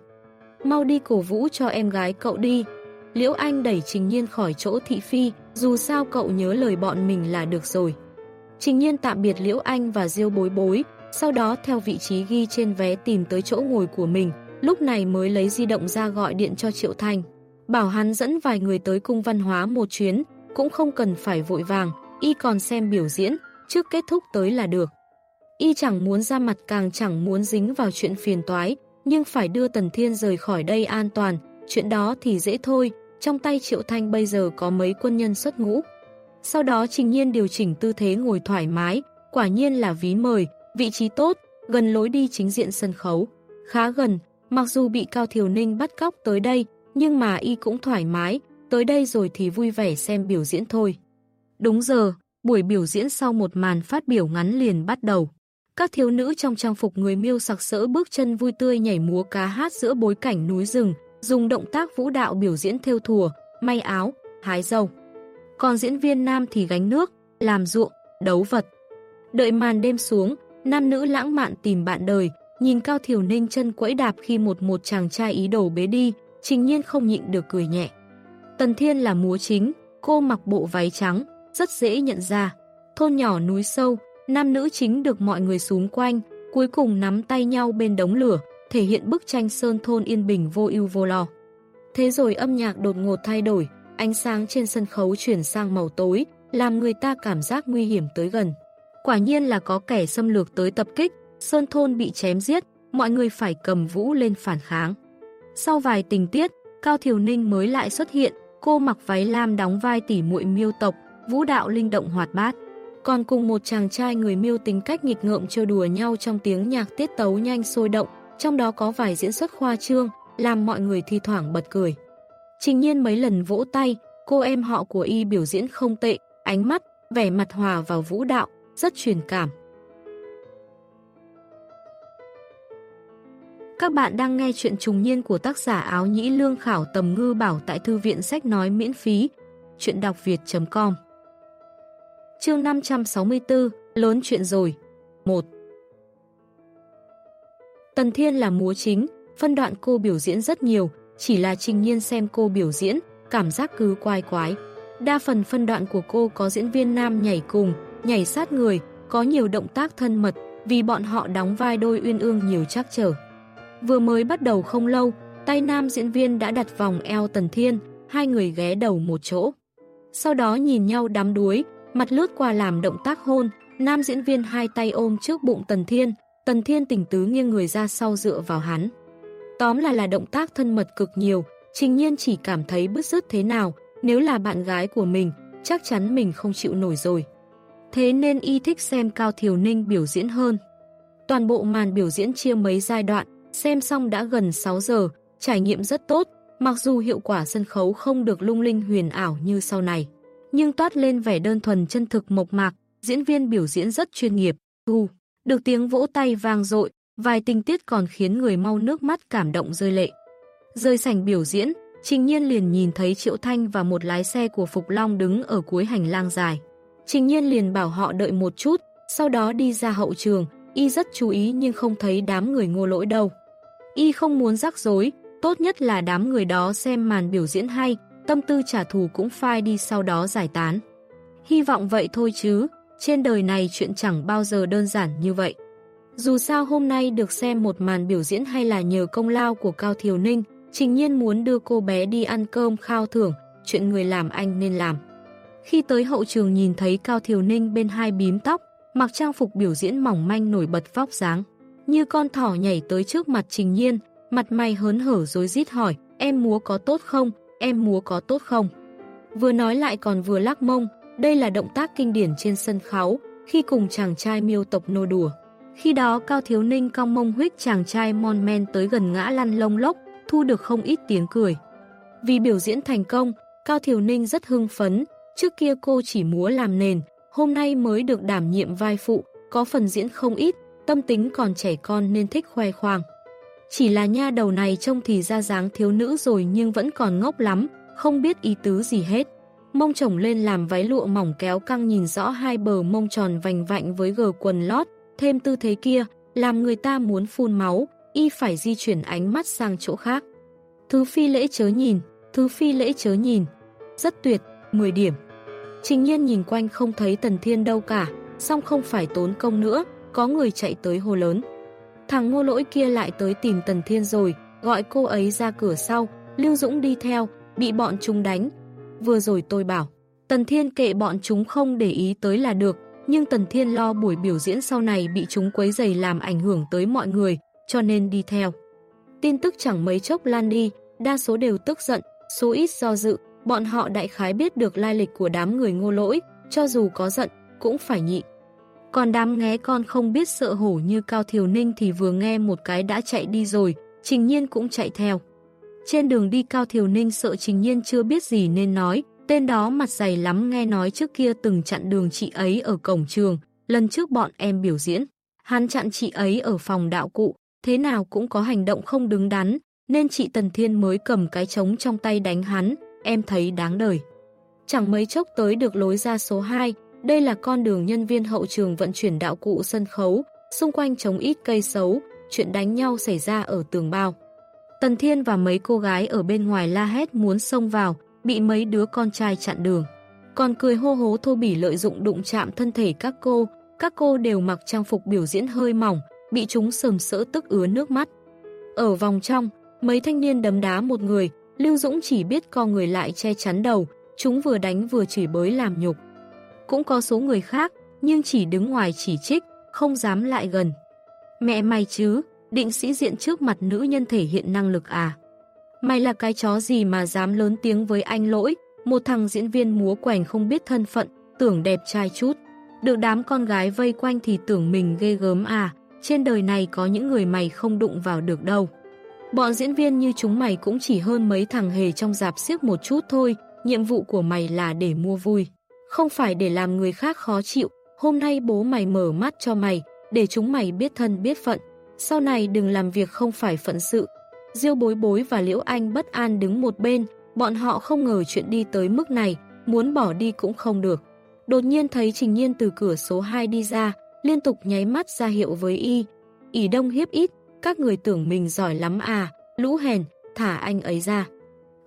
Mau đi cổ vũ cho em gái cậu đi. Liễu Anh đẩy Trình Nhiên khỏi chỗ thị phi, dù sao cậu nhớ lời bọn mình là được rồi. Trình Nhiên tạm biệt Liễu Anh và Diêu bối bối, sau đó theo vị trí ghi trên vé tìm tới chỗ ngồi của mình, lúc này mới lấy di động ra gọi điện cho Triệu Thanh. Bảo hắn dẫn vài người tới cung văn hóa một chuyến, cũng không cần phải vội vàng, y còn xem biểu diễn, trước kết thúc tới là được. Y chẳng muốn ra mặt càng chẳng muốn dính vào chuyện phiền toái, nhưng phải đưa Tần Thiên rời khỏi đây an toàn, chuyện đó thì dễ thôi, trong tay Triệu Thanh bây giờ có mấy quân nhân xuất ngũ. Sau đó Trình Nhiên điều chỉnh tư thế ngồi thoải mái, quả nhiên là ví mời, vị trí tốt, gần lối đi chính diện sân khấu. Khá gần, mặc dù bị Cao Thiều Ninh bắt cóc tới đây, nhưng mà y cũng thoải mái, tới đây rồi thì vui vẻ xem biểu diễn thôi. Đúng giờ, buổi biểu diễn sau một màn phát biểu ngắn liền bắt đầu. Các thiếu nữ trong trang phục người miêu sặc sỡ bước chân vui tươi nhảy múa cá hát giữa bối cảnh núi rừng, dùng động tác vũ đạo biểu diễn theo thùa, may áo, hái rau Còn diễn viên nam thì gánh nước, làm ruộng, đấu vật. Đợi màn đêm xuống, nam nữ lãng mạn tìm bạn đời, nhìn Cao Thiểu Ninh chân quẫy đạp khi một một chàng trai ý đồ bế đi, trình nhiên không nhịn được cười nhẹ. Tần Thiên là múa chính, cô mặc bộ váy trắng, rất dễ nhận ra. Thôn nhỏ núi sâu, Nam nữ chính được mọi người xúm quanh, cuối cùng nắm tay nhau bên đống lửa, thể hiện bức tranh sơn thôn yên bình vô ưu vô lo. Thế rồi âm nhạc đột ngột thay đổi, ánh sáng trên sân khấu chuyển sang màu tối, làm người ta cảm giác nguy hiểm tới gần. Quả nhiên là có kẻ xâm lược tới tập kích, sơn thôn bị chém giết, mọi người phải cầm vũ lên phản kháng. Sau vài tình tiết, Cao Thiều Ninh mới lại xuất hiện, cô mặc váy lam đóng vai tỉ muội miêu tộc, vũ đạo linh động hoạt bát còn cùng một chàng trai người miêu tính cách nghịch ngợm trêu đùa nhau trong tiếng nhạc tiết tấu nhanh sôi động, trong đó có vài diễn xuất khoa trương, làm mọi người thi thoảng bật cười. Trình nhiên mấy lần vỗ tay, cô em họ của y biểu diễn không tệ, ánh mắt, vẻ mặt hòa vào vũ đạo, rất truyền cảm. Các bạn đang nghe chuyện trùng niên của tác giả áo nhĩ lương khảo tầm ngư bảo tại thư viện sách nói miễn phí, chuyện đọc việt.com chương 564, lớn chuyện rồi. 1. Tần Thiên là múa chính, phân đoạn cô biểu diễn rất nhiều, chỉ là trình nhiên xem cô biểu diễn, cảm giác cứ quái quái. Đa phần phân đoạn của cô có diễn viên nam nhảy cùng, nhảy sát người, có nhiều động tác thân mật, vì bọn họ đóng vai đôi uyên ương nhiều trắc trở. Vừa mới bắt đầu không lâu, tay nam diễn viên đã đặt vòng eo Tần Thiên, hai người ghé đầu một chỗ. Sau đó nhìn nhau đắm đuối, Mặt lướt qua làm động tác hôn, nam diễn viên hai tay ôm trước bụng Tần Thiên, Tần Thiên tỉnh tứ nghiêng người ra sau dựa vào hắn. Tóm là là động tác thân mật cực nhiều, trình nhiên chỉ cảm thấy bứt rứt thế nào, nếu là bạn gái của mình, chắc chắn mình không chịu nổi rồi. Thế nên y thích xem Cao Thiều Ninh biểu diễn hơn. Toàn bộ màn biểu diễn chia mấy giai đoạn, xem xong đã gần 6 giờ, trải nghiệm rất tốt, Mặc dù hiệu quả sân khấu không được lung linh huyền ảo như sau này, nhưng toát lên vẻ đơn thuần chân thực mộc mạc, diễn viên biểu diễn rất chuyên nghiệp. Thu, được tiếng vỗ tay vang dội, vài tình tiết còn khiến người mau nước mắt cảm động rơi lệ. Rơi sảnh biểu diễn, Trình Nhiên liền nhìn thấy Triệu Thanh và một lái xe của Phục Long đứng ở cuối hành lang dài. Trình Nhiên liền bảo họ đợi một chút, sau đó đi ra hậu trường, y rất chú ý nhưng không thấy đám người ngô lỗi đâu. Y không muốn rắc rối, tốt nhất là đám người đó xem màn biểu diễn hay, tâm tư trả thù cũng phai đi sau đó giải tán. Hy vọng vậy thôi chứ, trên đời này chuyện chẳng bao giờ đơn giản như vậy. Dù sao hôm nay được xem một màn biểu diễn hay là nhờ công lao của Cao Thiều Ninh, Trình Nhiên muốn đưa cô bé đi ăn cơm khao thưởng, chuyện người làm anh nên làm. Khi tới hậu trường nhìn thấy Cao Thiều Ninh bên hai bím tóc, mặc trang phục biểu diễn mỏng manh nổi bật vóc dáng, như con thỏ nhảy tới trước mặt Trình Nhiên, mặt mày hớn hở dối rít hỏi, em múa có tốt không, em múa có tốt không? Vừa nói lại còn vừa lắc mông, đây là động tác kinh điển trên sân khấu, khi cùng chàng trai miêu tộc nô đùa. Khi đó Cao Thiếu Ninh cong mông huyết chàng trai mon men tới gần ngã lăn lông lốc, thu được không ít tiếng cười. Vì biểu diễn thành công, Cao thiếu Ninh rất hưng phấn, trước kia cô chỉ múa làm nền, hôm nay mới được đảm nhiệm vai phụ, có phần diễn không ít, tâm tính còn trẻ con nên thích khoe khoang. Chỉ là nha đầu này trông thì ra dáng thiếu nữ rồi nhưng vẫn còn ngốc lắm, không biết ý tứ gì hết. Mông chồng lên làm váy lụa mỏng kéo căng nhìn rõ hai bờ mông tròn vành vạnh với gờ quần lót, thêm tư thế kia, làm người ta muốn phun máu, y phải di chuyển ánh mắt sang chỗ khác. Thứ phi lễ chớ nhìn, thứ phi lễ chớ nhìn. Rất tuyệt, 10 điểm. Trình nhiên nhìn quanh không thấy Tần Thiên đâu cả, song không phải tốn công nữa, có người chạy tới hồ lớn. Thằng ngô lỗi kia lại tới tìm Tần Thiên rồi, gọi cô ấy ra cửa sau, Lưu Dũng đi theo, bị bọn chúng đánh. Vừa rồi tôi bảo, Tần Thiên kệ bọn chúng không để ý tới là được, nhưng Tần Thiên lo buổi biểu diễn sau này bị chúng quấy giày làm ảnh hưởng tới mọi người, cho nên đi theo. Tin tức chẳng mấy chốc lan đi, đa số đều tức giận, số ít do dự, bọn họ đại khái biết được lai lịch của đám người ngô lỗi, cho dù có giận, cũng phải nhị. Còn đám nghé con không biết sợ hổ như Cao Thiều Ninh thì vừa nghe một cái đã chạy đi rồi, Trình Nhiên cũng chạy theo. Trên đường đi Cao Thiều Ninh sợ Trình Nhiên chưa biết gì nên nói, tên đó mặt dày lắm nghe nói trước kia từng chặn đường chị ấy ở cổng trường, lần trước bọn em biểu diễn. Hắn chặn chị ấy ở phòng đạo cụ, thế nào cũng có hành động không đứng đắn, nên chị Tần Thiên mới cầm cái trống trong tay đánh hắn, em thấy đáng đời. Chẳng mấy chốc tới được lối ra số 2, đây là con đường nhân viên hậu trường vận chuyển đạo cụ sân khấu, xung quanh trống ít cây xấu, chuyện đánh nhau xảy ra ở tường bao. Tần Thiên và mấy cô gái ở bên ngoài la hét muốn xông vào, bị mấy đứa con trai chặn đường. Còn cười hô hố thô bỉ lợi dụng đụng chạm thân thể các cô, các cô đều mặc trang phục biểu diễn hơi mỏng, bị chúng sờm sỡ tức ứa nước mắt. Ở vòng trong, mấy thanh niên đấm đá một người, Lưu Dũng chỉ biết co người lại che chắn đầu, chúng vừa đánh vừa chửi bới làm nhục. Cũng có số người khác, nhưng chỉ đứng ngoài chỉ trích, không dám lại gần. Mẹ mày chứ, định sĩ diện trước mặt nữ nhân thể hiện năng lực à? Mày là cái chó gì mà dám lớn tiếng với anh lỗi, một thằng diễn viên múa quèn không biết thân phận, tưởng đẹp trai chút. Được đám con gái vây quanh thì tưởng mình ghê gớm à, trên đời này có những người mày không đụng vào được đâu. Bọn diễn viên như chúng mày cũng chỉ hơn mấy thằng hề trong dạp xiếc một chút thôi, nhiệm vụ của mày là để mua vui. Không phải để làm người khác khó chịu, hôm nay bố mày mở mắt cho mày, để chúng mày biết thân biết phận. Sau này đừng làm việc không phải phận sự. Diêu bối bối và Liễu Anh bất an đứng một bên, bọn họ không ngờ chuyện đi tới mức này, muốn bỏ đi cũng không được. Đột nhiên thấy Trình Nhiên từ cửa số 2 đi ra, liên tục nháy mắt ra hiệu với y. ỉ đông hiếp ít, các người tưởng mình giỏi lắm à, lũ hèn, thả anh ấy ra.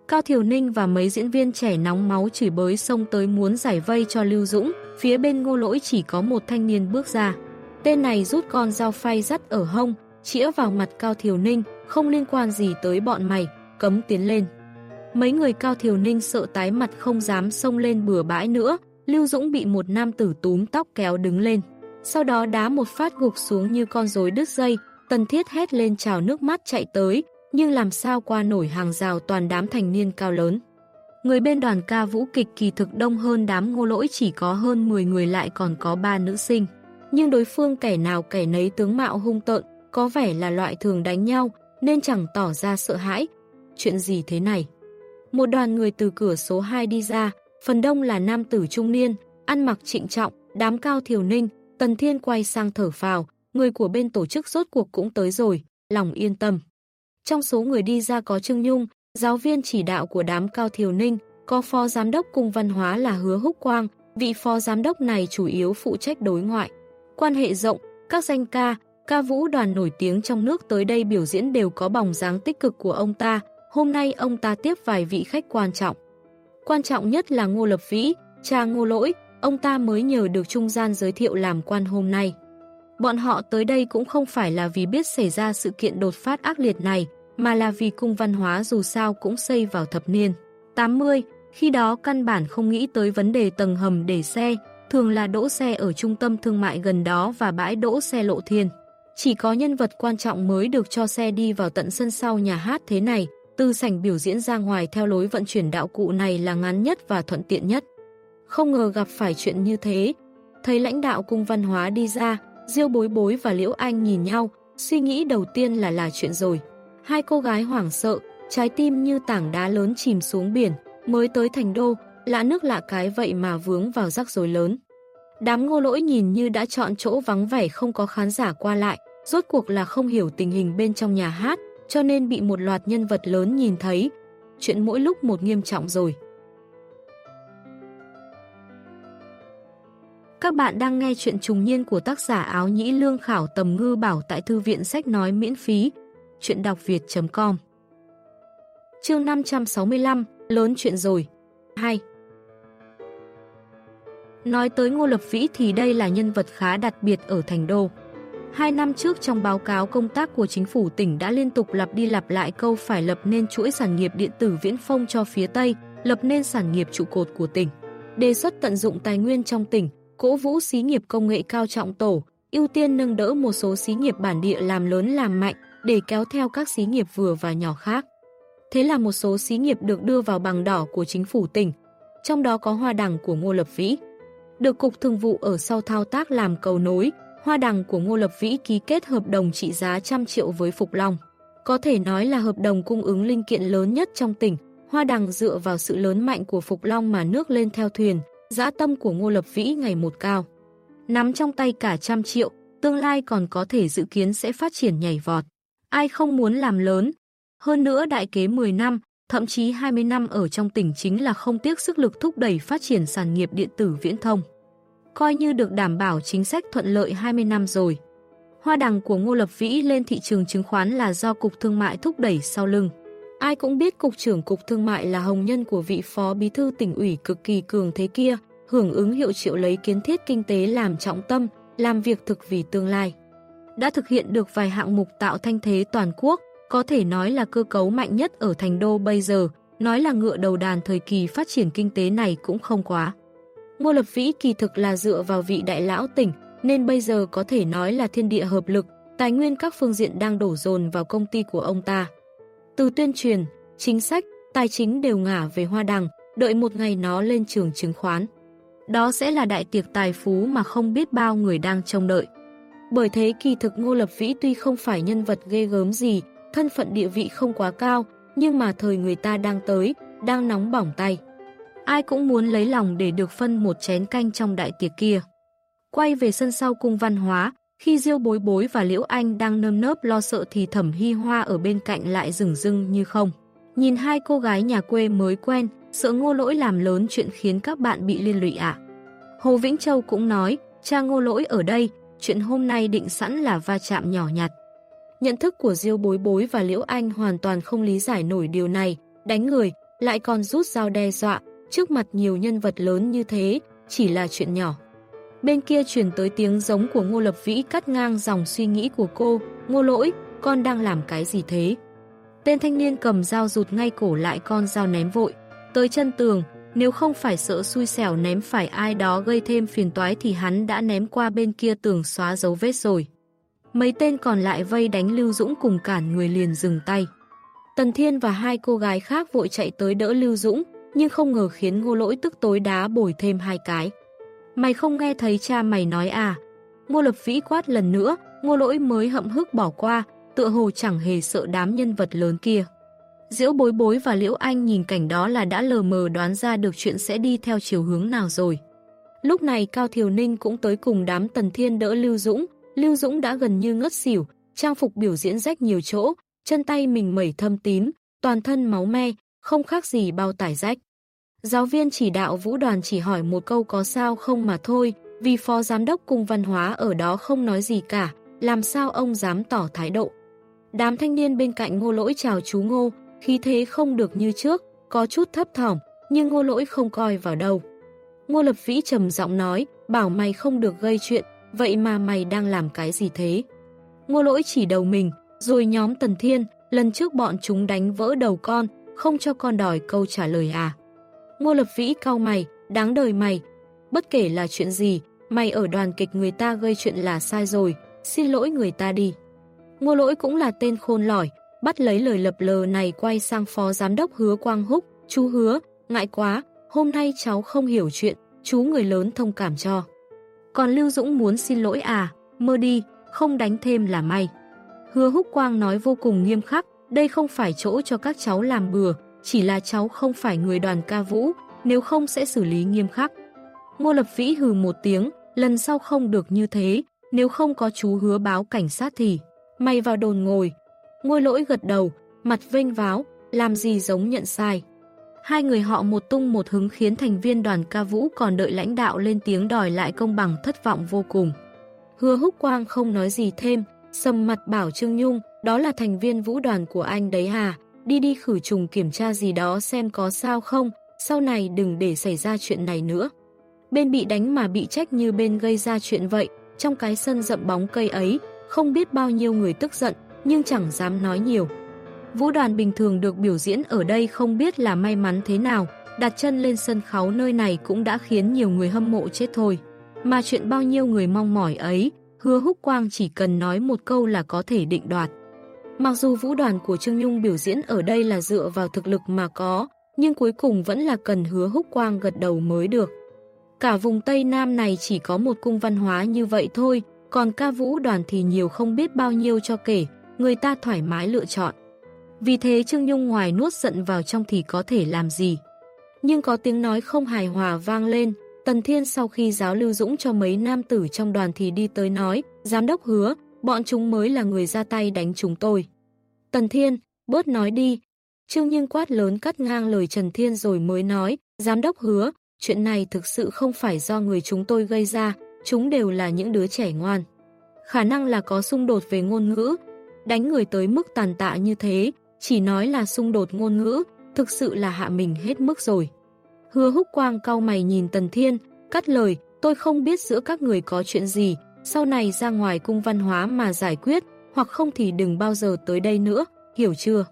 Cao Thiều Ninh và mấy diễn viên trẻ nóng máu chửi bới xông tới muốn giải vây cho Lưu Dũng, phía bên ngô lỗi chỉ có một thanh niên bước ra. Tên này rút con dao phay dắt ở hông, chĩa vào mặt Cao Thiều Ninh, không liên quan gì tới bọn mày, cấm tiến lên. Mấy người Cao Thiều Ninh sợ tái mặt không dám xông lên bừa bãi nữa, Lưu Dũng bị một nam tử túm tóc kéo đứng lên. Sau đó đá một phát gục xuống như con rối đứt dây, Tần Thiết hét lên trào nước mắt chạy tới, nhưng làm sao qua nổi hàng rào toàn đám thành niên cao lớn. Người bên đoàn ca vũ kịch kỳ thực đông hơn đám ngô lỗi chỉ có hơn 10 người lại còn có 3 nữ sinh. Nhưng đối phương kẻ nào kẻ nấy tướng mạo hung tợn, có vẻ là loại thường đánh nhau, nên chẳng tỏ ra sợ hãi. chuyện gì thế này? Một đoàn người từ cửa số 2 đi ra, phần đông là nam tử trung niên, ăn mặc trịnh trọng, đám cao thiều ninh, Tần Thiên quay sang thở phào, người của bên tổ chức rốt cuộc cũng tới rồi, lòng yên tâm. Trong số người đi ra có Trương Nhung, giáo viên chỉ đạo của đám cao thiều ninh, có phó giám đốc cung văn hóa là Hứa Húc Quang, vị phó giám đốc này chủ yếu phụ trách đối ngoại. Quan hệ rộng, các danh ca, ca vũ đoàn nổi tiếng trong nước tới đây biểu diễn đều có bóng dáng tích cực của ông ta, hôm nay ông ta tiếp vài vị khách quan trọng. Quan trọng nhất là Ngô Lập Vĩ, cha Ngô Lỗi, ông ta mới nhờ được trung gian giới thiệu làm quan hôm nay. Bọn họ tới đây cũng không phải là vì biết xảy ra sự kiện đột phát ác liệt này, mà là vì cung văn hóa dù sao cũng xây vào thập niên. 80, khi đó căn bản không nghĩ tới vấn đề tầng hầm để xe, thường là đỗ xe ở trung tâm thương mại gần đó và bãi đỗ xe lộ thiên. Chỉ có nhân vật quan trọng mới được cho xe đi vào tận sân sau nhà hát thế này, từ sảnh biểu diễn ra ngoài theo lối vận chuyển đạo cụ này là ngắn nhất và thuận tiện nhất. Không ngờ gặp phải chuyện như thế. Thấy lãnh đạo cung văn hóa đi ra, Diêu bối bối và Liễu Anh nhìn nhau, suy nghĩ đầu tiên là là chuyện rồi. Hai cô gái hoảng sợ, trái tim như tảng đá lớn chìm xuống biển, mới tới thành đô, lạ nước lạ cái vậy mà vướng vào rắc rối lớn. Đám ngô lỗi nhìn như đã chọn chỗ vắng vẻ không có khán giả qua lại, rốt cuộc là không hiểu tình hình bên trong nhà hát, cho nên bị một loạt nhân vật lớn nhìn thấy. Chuyện mỗi lúc một nghiêm trọng rồi. Các bạn đang nghe chuyện trùng niên của tác giả áo nhĩ lương khảo tầm ngư bảo tại thư viện sách nói miễn phí. Chuyện đọc việt.com Chương 565 Lớn chuyện rồi 2 Nói tới Ngô Lập Vĩ thì đây là nhân vật khá đặc biệt ở Thành Đô. Hai năm trước trong báo cáo công tác của chính phủ tỉnh đã liên tục lặp đi lặp lại câu phải lập nên chuỗi sản nghiệp điện tử viễn phong cho phía Tây, lập nên sản nghiệp trụ cột của tỉnh. Đề xuất tận dụng tài nguyên trong tỉnh, cổ vũ xí nghiệp công nghệ cao trọng tổ, ưu tiên nâng đỡ một số xí nghiệp bản địa làm lớn làm mạnh để kéo theo các xí nghiệp vừa và nhỏ khác. Thế là một số xí nghiệp được đưa vào bằng đỏ của chính phủ tỉnh, trong đó có hoa đằng của Ngô Lập Vĩ. Được Cục Thường vụ ở sau thao tác làm cầu nối, hoa đằng của Ngô Lập Vĩ ký kết hợp đồng trị giá trăm triệu với Phục Long. Có thể nói là hợp đồng cung ứng linh kiện lớn nhất trong tỉnh, hoa đằng dựa vào sự lớn mạnh của Phục Long mà nước lên theo thuyền, dã tâm của Ngô Lập Vĩ ngày một cao. Nắm trong tay cả trăm triệu, tương lai còn có thể dự kiến sẽ phát triển nhảy vọt. Ai không muốn làm lớn? Hơn nữa đại kế 10 năm, thậm chí 20 năm ở trong tỉnh chính là không tiếc sức lực thúc đẩy phát triển sản nghiệp điện tử viễn thông. Coi như được đảm bảo chính sách thuận lợi 20 năm rồi. Hoa đằng của Ngô Lập Vĩ lên thị trường chứng khoán là do Cục Thương mại thúc đẩy sau lưng. Ai cũng biết Cục trưởng Cục Thương mại là hồng nhân của vị Phó Bí thư tỉnh ủy cực kỳ cường thế kia, hưởng ứng hiệu triệu lấy kiến thiết kinh tế làm trọng tâm, làm việc thực vì tương lai. Đã thực hiện được vài hạng mục tạo thanh thế toàn quốc, có thể nói là cơ cấu mạnh nhất ở thành đô bây giờ, nói là ngựa đầu đàn thời kỳ phát triển kinh tế này cũng không quá. Ngô Lập Vĩ kỳ thực là dựa vào vị đại lão tỉnh, nên bây giờ có thể nói là thiên địa hợp lực, tài nguyên các phương diện đang đổ dồn vào công ty của ông ta. Từ tuyên truyền, chính sách, tài chính đều ngả về hoa đằng, đợi một ngày nó lên trường chứng khoán. Đó sẽ là đại tiệc tài phú mà không biết bao người đang trông đợi. Bởi thế kỳ thực Ngô Lập Vĩ tuy không phải nhân vật ghê gớm gì, thân phận địa vị không quá cao, nhưng mà thời người ta đang tới, đang nóng bỏng tay. Ai cũng muốn lấy lòng để được phân một chén canh trong đại tiệc kia. Quay về sân sau cung văn hóa, khi Diêu Bối Bối và Liễu Anh đang nơm nớp lo sợ thì Thẩm Hy Hoa ở bên cạnh lại rừng rưng như không. Nhìn hai cô gái nhà quê mới quen, sợ ngô lỗi làm lớn chuyện khiến các bạn bị liên lụy ạ. Hồ Vĩnh Châu cũng nói, cha ngô lỗi ở đây, chuyện hôm nay định sẵn là va chạm nhỏ nhặt. Nhận thức của Diêu Bối Bối và Liễu Anh hoàn toàn không lý giải nổi điều này, đánh người, lại còn rút dao đe dọa, trước mặt nhiều nhân vật lớn như thế, chỉ là chuyện nhỏ. Bên kia truyền tới tiếng giống của Ngô Lập Vĩ cắt ngang dòng suy nghĩ của cô, Ngô Lỗi, con đang làm cái gì thế? Tên thanh niên cầm dao rụt ngay cổ lại con dao ném vội, tới chân tường, nếu không phải sợ xui xẻo ném phải ai đó gây thêm phiền toái thì hắn đã ném qua bên kia tường xóa dấu vết rồi. Mấy tên còn lại vây đánh Lưu Dũng cùng cản người liền dừng tay. Tần Thiên và hai cô gái khác vội chạy tới đỡ Lưu Dũng, nhưng không ngờ khiến ngô lỗi tức tối đá bồi thêm hai cái. Mày không nghe thấy cha mày nói à? Ngô lập vĩ quát lần nữa, ngô lỗi mới hậm hức bỏ qua, tựa hồ chẳng hề sợ đám nhân vật lớn kia. Diễu bối bối và Liễu Anh nhìn cảnh đó là đã lờ mờ đoán ra được chuyện sẽ đi theo chiều hướng nào rồi. Lúc này Cao Thiều Ninh cũng tới cùng đám Tần Thiên đỡ Lưu Dũng. Lưu Dũng đã gần như ngất xỉu, trang phục biểu diễn rách nhiều chỗ, chân tay mình mẩy thâm tím, toàn thân máu me, không khác gì bao tải rách. Giáo viên chỉ đạo vũ đoàn chỉ hỏi một câu có sao không mà thôi, vì phó giám đốc cung văn hóa ở đó không nói gì cả, làm sao ông dám tỏ thái độ. Đám thanh niên bên cạnh ngô lỗi chào chú ngô, khí thế không được như trước, có chút thấp thỏm, nhưng ngô lỗi không coi vào đâu. Ngô Lập Vĩ trầm giọng nói, bảo mày không được gây chuyện, vậy mà mày đang làm cái gì thế? Ngô lỗi chỉ đầu mình, rồi nhóm Tần Thiên, lần trước bọn chúng đánh vỡ đầu con, không cho con đòi câu trả lời à. Ngô Lập Vĩ cau mày, đáng đời mày. Bất kể là chuyện gì, mày ở đoàn kịch người ta gây chuyện là sai rồi, xin lỗi người ta đi. Ngô lỗi cũng là tên khôn lỏi, bắt lấy lời lập lờ này quay sang phó giám đốc hứa Quang Húc, chú hứa, ngại quá, hôm nay cháu không hiểu chuyện, chú người lớn thông cảm cho. Còn Lưu Dũng muốn xin lỗi à, mơ đi, không đánh thêm là may. Hứa Húc Quang nói vô cùng nghiêm khắc, đây không phải chỗ cho các cháu làm bừa, chỉ là cháu không phải người đoàn ca vũ, nếu không sẽ xử lý nghiêm khắc. Ngô Lập Vĩ hừ một tiếng, lần sau không được như thế, nếu không có chú hứa báo cảnh sát thì, mày vào đồn ngồi. Ngôi lỗi gật đầu, mặt vênh váo, làm gì giống nhận sai. Hai người họ một tung một hứng khiến thành viên đoàn ca vũ còn đợi lãnh đạo lên tiếng đòi lại công bằng thất vọng vô cùng. Hứa Húc Quang không nói gì thêm, sầm mặt bảo Trương Nhung, đó là thành viên vũ đoàn của anh đấy hà, đi đi khử trùng kiểm tra gì đó xem có sao không, sau này đừng để xảy ra chuyện này nữa. Bên bị đánh mà bị trách như bên gây ra chuyện vậy, trong cái sân rậm bóng cây ấy, không biết bao nhiêu người tức giận, nhưng chẳng dám nói nhiều. Vũ đoàn bình thường được biểu diễn ở đây không biết là may mắn thế nào, đặt chân lên sân khấu nơi này cũng đã khiến nhiều người hâm mộ chết thôi. Mà chuyện bao nhiêu người mong mỏi ấy, hứa húc quang chỉ cần nói một câu là có thể định đoạt. Mặc dù vũ đoàn của Trương Nhung biểu diễn ở đây là dựa vào thực lực mà có, nhưng cuối cùng vẫn là cần hứa húc quang gật đầu mới được. Cả vùng Tây Nam này chỉ có một cung văn hóa như vậy thôi, còn ca vũ đoàn thì nhiều không biết bao nhiêu cho kể, người ta thoải mái lựa chọn. Vì thế Trương Nhung ngoài nuốt giận vào trong thì có thể làm gì. Nhưng có tiếng nói không hài hòa vang lên, Tần Thiên sau khi giáo lưu dũng cho mấy nam tử trong đoàn thì đi tới nói, giám đốc hứa, bọn chúng mới là người ra tay đánh chúng tôi. Tần Thiên, bớt nói đi. Trương Nhưng quát lớn cắt ngang lời Trần Thiên rồi mới nói, giám đốc hứa, chuyện này thực sự không phải do người chúng tôi gây ra, chúng đều là những đứa trẻ ngoan. Khả năng là có xung đột về ngôn ngữ, đánh người tới mức tàn tạ như thế, chỉ nói là xung đột ngôn ngữ, thực sự là hạ mình hết mức rồi. Hứa húc quang cau mày nhìn Tần Thiên, cắt lời, tôi không biết giữa các người có chuyện gì, sau này ra ngoài cung văn hóa mà giải quyết, hoặc không thì đừng bao giờ tới đây nữa, hiểu chưa?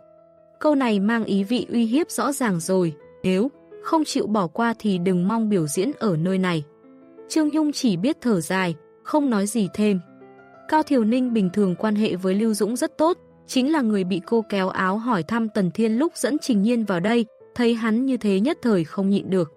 Câu này mang ý vị uy hiếp rõ ràng rồi, nếu không chịu bỏ qua thì đừng mong biểu diễn ở nơi này. Trương Nhung chỉ biết thở dài, không nói gì thêm. Cao Thiều Ninh bình thường quan hệ với Lưu Dũng rất tốt, chính là người bị cô kéo áo hỏi thăm Tần Thiên lúc dẫn Trình Nhiên vào đây, thấy hắn như thế nhất thời không nhịn được.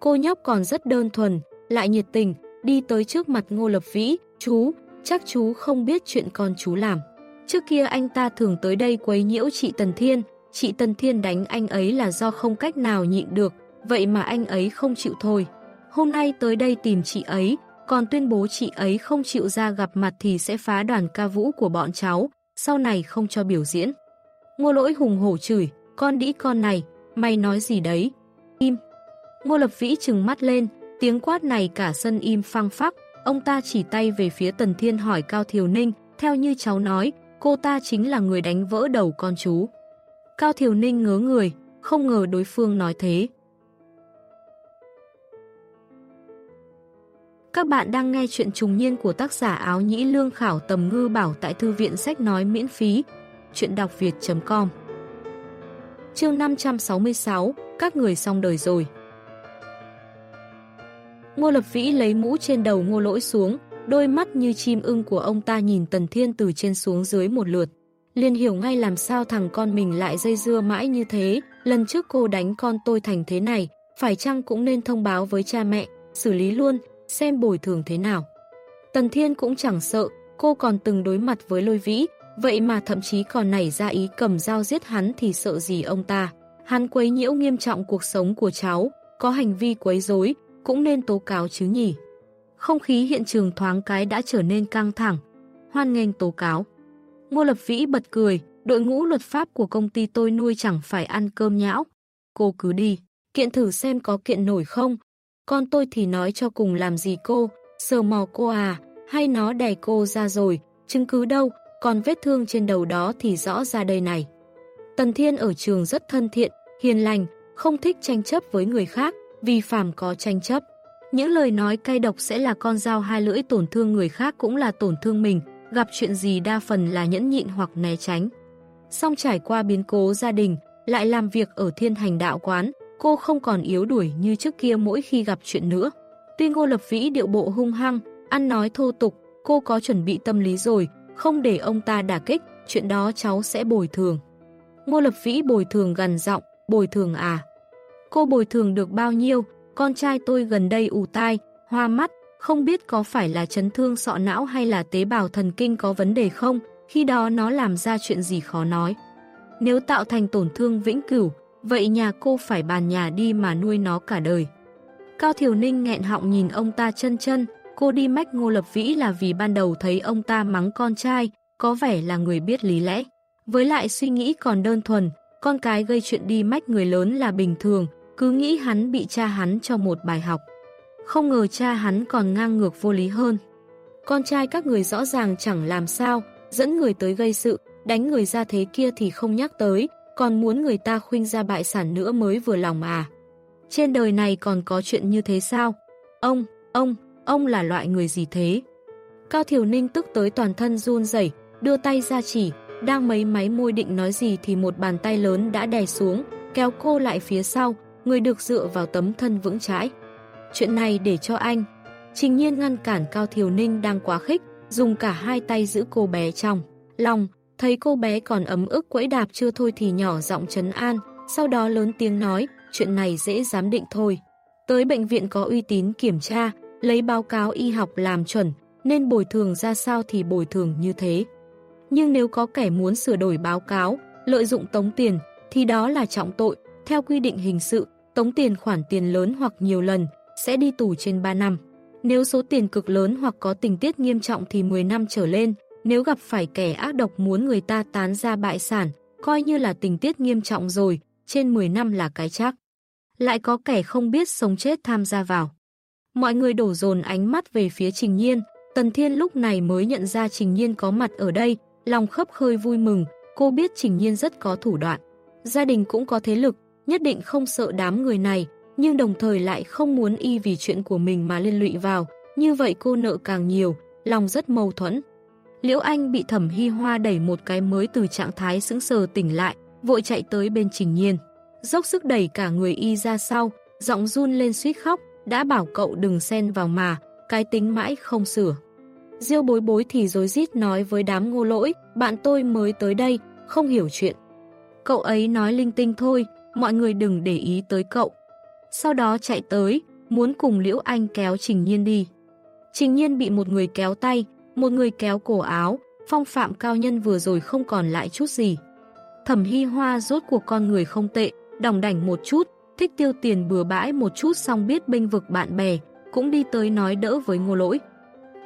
Cô nhóc còn rất đơn thuần, lại nhiệt tình, đi tới trước mặt Ngô Lập Vĩ, chú, chắc chú không biết chuyện con chú làm. Trước kia anh ta thường tới đây quấy nhiễu chị Tần Thiên, chị Tần Thiên đánh anh ấy là do không cách nào nhịn được, vậy mà anh ấy không chịu thôi. Hôm nay tới đây tìm chị ấy, còn tuyên bố chị ấy không chịu ra gặp mặt thì sẽ phá đoàn ca vũ của bọn cháu, sau này không cho biểu diễn. Ngô lỗi hùng hổ chửi, con đĩ con này, mày nói gì đấy? Im. Ngô lập vĩ trừng mắt lên, tiếng quát này cả sân im phăng phắc, ông ta chỉ tay về phía Tần Thiên hỏi Cao Thiều Ninh, theo như cháu nói, cô ta chính là người đánh vỡ đầu con chú. Cao Thiều Ninh ngớ người, không ngờ đối phương nói thế. Các bạn đang nghe chuyện trùng niên của tác giả áo nhĩ lương khảo tầm ngư bảo tại thư viện sách nói miễn phí. Chuyện đọc việt.com Chương 566 Các người xong đời rồi Ngô Lập Vĩ lấy mũ trên đầu ngô lỗi xuống, đôi mắt như chim ưng của ông ta nhìn Tần Thiên từ trên xuống dưới một lượt. Liên hiểu ngay làm sao thằng con mình lại dây dưa mãi như thế, lần trước cô đánh con tôi thành thế này, phải chăng cũng nên thông báo với cha mẹ, xử lý luôn, xem bồi thường thế nào. Tần Thiên cũng chẳng sợ, cô còn từng đối mặt với lôi vĩ, vậy mà thậm chí còn nảy ra ý cầm dao giết hắn thì sợ gì ông ta. Hắn quấy nhiễu nghiêm trọng cuộc sống của cháu, có hành vi quấy rối cũng nên tố cáo chứ nhỉ. Không khí hiện trường thoáng cái đã trở nên căng thẳng. Hoan nghênh tố cáo. Ngô Lập Vĩ bật cười, đội ngũ luật pháp của công ty tôi nuôi chẳng phải ăn cơm nhão. Cô cứ đi, kiện thử xem có kiện nổi không. Con tôi thì nói cho cùng làm gì cô, sờ mò cô à, hay nó đè cô ra rồi, chứng cứ đâu, còn vết thương trên đầu đó thì rõ ra đây này. Tần Thiên ở trường rất thân thiện, hiền lành, không thích tranh chấp với người khác, vì phạm có tranh chấp. Những lời nói cay độc sẽ là con dao hai lưỡi tổn thương người khác cũng là tổn thương mình, gặp chuyện gì đa phần là nhẫn nhịn hoặc né tránh. Xong trải qua biến cố gia đình, lại làm việc ở thiên hành đạo quán, cô không còn yếu đuổi như trước kia mỗi khi gặp chuyện nữa. Tuy Ngô Lập Vĩ điệu bộ hung hăng, ăn nói thô tục, cô có chuẩn bị tâm lý rồi, không để ông ta đả kích, chuyện đó cháu sẽ bồi thường. Ngô Lập Vĩ bồi thường gần giọng, bồi thường à. Cô bồi thường được bao nhiêu, con trai tôi gần đây ù tai, hoa mắt, không biết có phải là chấn thương sọ não hay là tế bào thần kinh có vấn đề không, khi đó nó làm ra chuyện gì khó nói. Nếu tạo thành tổn thương vĩnh cửu, vậy nhà cô phải bàn nhà đi mà nuôi nó cả đời. Cao Thiều Ninh nghẹn họng nhìn ông ta chân chân, cô đi mách Ngô Lập Vĩ là vì ban đầu thấy ông ta mắng con trai, có vẻ là người biết lý lẽ. Với lại suy nghĩ còn đơn thuần, con cái gây chuyện đi mách người lớn là bình thường, cứ nghĩ hắn bị cha hắn cho một bài học. Không ngờ cha hắn còn ngang ngược vô lý hơn. Con trai các người rõ ràng chẳng làm sao, dẫn người tới gây sự, đánh người ra thế kia thì không nhắc tới, còn muốn người ta khuynh ra bại sản nữa mới vừa lòng à. Trên đời này còn có chuyện như thế sao? Ông, ông, ông là loại người gì thế? Cao Thiểu Ninh tức tới toàn thân run rẩy, đưa tay ra chỉ, đang mấy máy môi định nói gì thì một bàn tay lớn đã đè xuống, kéo cô lại phía sau, người được dựa vào tấm thân vững chãi. Chuyện này để cho anh. Trình nhiên ngăn cản Cao Thiều Ninh đang quá khích, dùng cả hai tay giữ cô bé trong. Lòng, thấy cô bé còn ấm ức quẫy đạp chưa thôi thì nhỏ giọng trấn an, sau đó lớn tiếng nói, chuyện này dễ giám định thôi. Tới bệnh viện có uy tín kiểm tra, lấy báo cáo y học làm chuẩn, nên bồi thường ra sao thì bồi thường như thế. Nhưng nếu có kẻ muốn sửa đổi báo cáo, lợi dụng tống tiền, thì đó là trọng tội, theo quy định hình sự, tống tiền khoản tiền lớn hoặc nhiều lần, sẽ đi tù trên 3 năm. Nếu số tiền cực lớn hoặc có tình tiết nghiêm trọng thì 10 năm trở lên, nếu gặp phải kẻ ác độc muốn người ta tán ra bại sản, coi như là tình tiết nghiêm trọng rồi, trên 10 năm là cái chắc. Lại có kẻ không biết sống chết tham gia vào. Mọi người đổ dồn ánh mắt về phía Trình Nhiên, Tần Thiên lúc này mới nhận ra Trình Nhiên có mặt ở đây, lòng khấp khơi vui mừng, cô biết Trình Nhiên rất có thủ đoạn. Gia đình cũng có thế lực, nhất định không sợ đám người này, nhưng đồng thời lại không muốn y vì chuyện của mình mà liên lụy vào, như vậy cô nợ càng nhiều, lòng rất mâu thuẫn. Liễu Anh bị thẩm hy hoa đẩy một cái mới từ trạng thái sững sờ tỉnh lại, vội chạy tới bên Trình Nhiên. Dốc sức đẩy cả người y ra sau, giọng run lên suýt khóc, đã bảo cậu đừng xen vào mà, cái tính mãi không sửa. Diêu bối bối thì dối rít nói với đám ngô lỗi, bạn tôi mới tới đây, không hiểu chuyện. Cậu ấy nói linh tinh thôi, mọi người đừng để ý tới cậu. Sau đó chạy tới, muốn cùng Liễu Anh kéo Trình Nhiên đi. Trình Nhiên bị một người kéo tay, một người kéo cổ áo, phong phạm cao nhân vừa rồi không còn lại chút gì. Thẩm hy hoa rốt cuộc con người không tệ, đồng đảnh một chút, thích tiêu tiền bừa bãi một chút xong biết bênh vực bạn bè, cũng đi tới nói đỡ với ngô lỗi.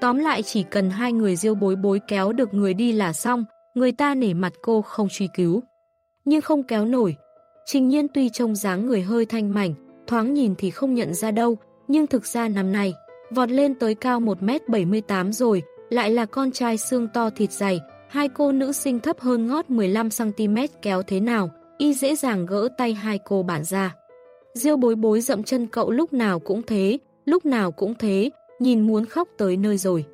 Tóm lại chỉ cần hai người diêu bối bối kéo được người đi là xong, người ta nể mặt cô không truy cứu. Nhưng không kéo nổi. Trình nhiên tuy trông dáng người hơi thanh mảnh, thoáng nhìn thì không nhận ra đâu, nhưng thực ra năm nay, vọt lên tới cao 1m78 rồi, lại là con trai xương to thịt dày, hai cô nữ sinh thấp hơn ngót 15cm kéo thế nào, y dễ dàng gỡ tay hai cô bạn ra. Diêu bối bối dậm chân cậu lúc nào cũng thế, lúc nào cũng thế, nhìn muốn khóc tới nơi rồi.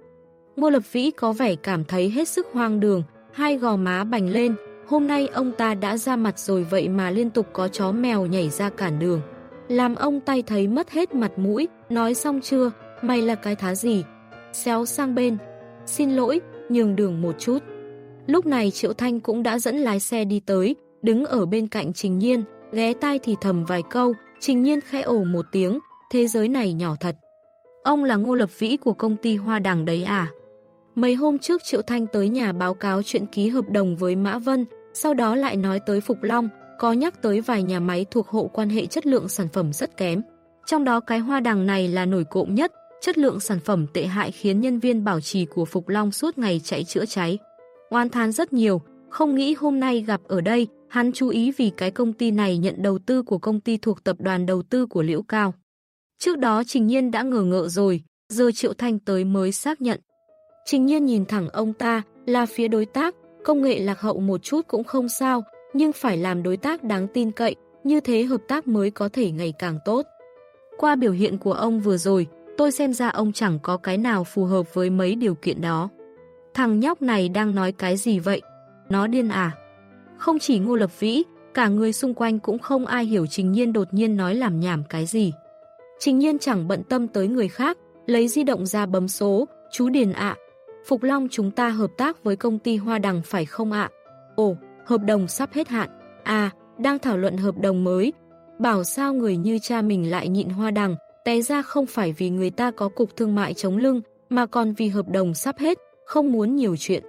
Ngô Lập Vĩ có vẻ cảm thấy hết sức hoang đường, hai gò má bành lên, hôm nay ông ta đã ra mặt rồi vậy mà liên tục có chó mèo nhảy ra cản đường. Làm ông tay thấy mất hết mặt mũi, nói xong chưa, mày là cái thá gì? Xéo sang bên, xin lỗi, nhường đường một chút. Lúc này Triệu Thanh cũng đã dẫn lái xe đi tới, đứng ở bên cạnh Trình Nhiên, ghé tai thì thầm vài câu, Trình Nhiên khẽ ổ một tiếng, thế giới này nhỏ thật. Ông là ngô lập vĩ của công ty Hoa Đằng đấy à? Mấy hôm trước Triệu Thanh tới nhà báo cáo chuyện ký hợp đồng với Mã Vân, sau đó lại nói tới Phục Long, có nhắc tới vài nhà máy thuộc hộ quan hệ chất lượng sản phẩm rất kém. Trong đó cái hoa đằng này là nổi cộm nhất, chất lượng sản phẩm tệ hại khiến nhân viên bảo trì của Phục Long suốt ngày chạy chữa cháy. Oan thán rất nhiều, không nghĩ hôm nay gặp ở đây, hắn chú ý vì cái công ty này nhận đầu tư của công ty thuộc tập đoàn đầu tư của Liễu Cao. Trước đó Trình Nhiên đã ngờ ngợ rồi, giờ Triệu Thanh tới mới xác nhận. Trình Nhiên nhìn thẳng ông ta, là phía đối tác, công nghệ lạc hậu một chút cũng không sao, nhưng phải làm đối tác đáng tin cậy, như thế hợp tác mới có thể ngày càng tốt. Qua biểu hiện của ông vừa rồi, tôi xem ra ông chẳng có cái nào phù hợp với mấy điều kiện đó. Thằng nhóc này đang nói cái gì vậy? Nó điên à? Không chỉ Ngô Lập Vĩ, cả người xung quanh cũng không ai hiểu Trình Nhiên đột nhiên nói làm nhảm cái gì. Trình Nhiên chẳng bận tâm tới người khác, lấy di động ra bấm số, chú Điền ạ. Phục Long chúng ta hợp tác với công ty Hoa Đằng phải không ạ? Ồ, hợp đồng sắp hết hạn. À, đang thảo luận hợp đồng mới. Bảo sao người như cha mình lại nhịn Hoa Đằng, té ra không phải vì người ta có cục thương mại chống lưng, mà còn vì hợp đồng sắp hết, không muốn nhiều chuyện.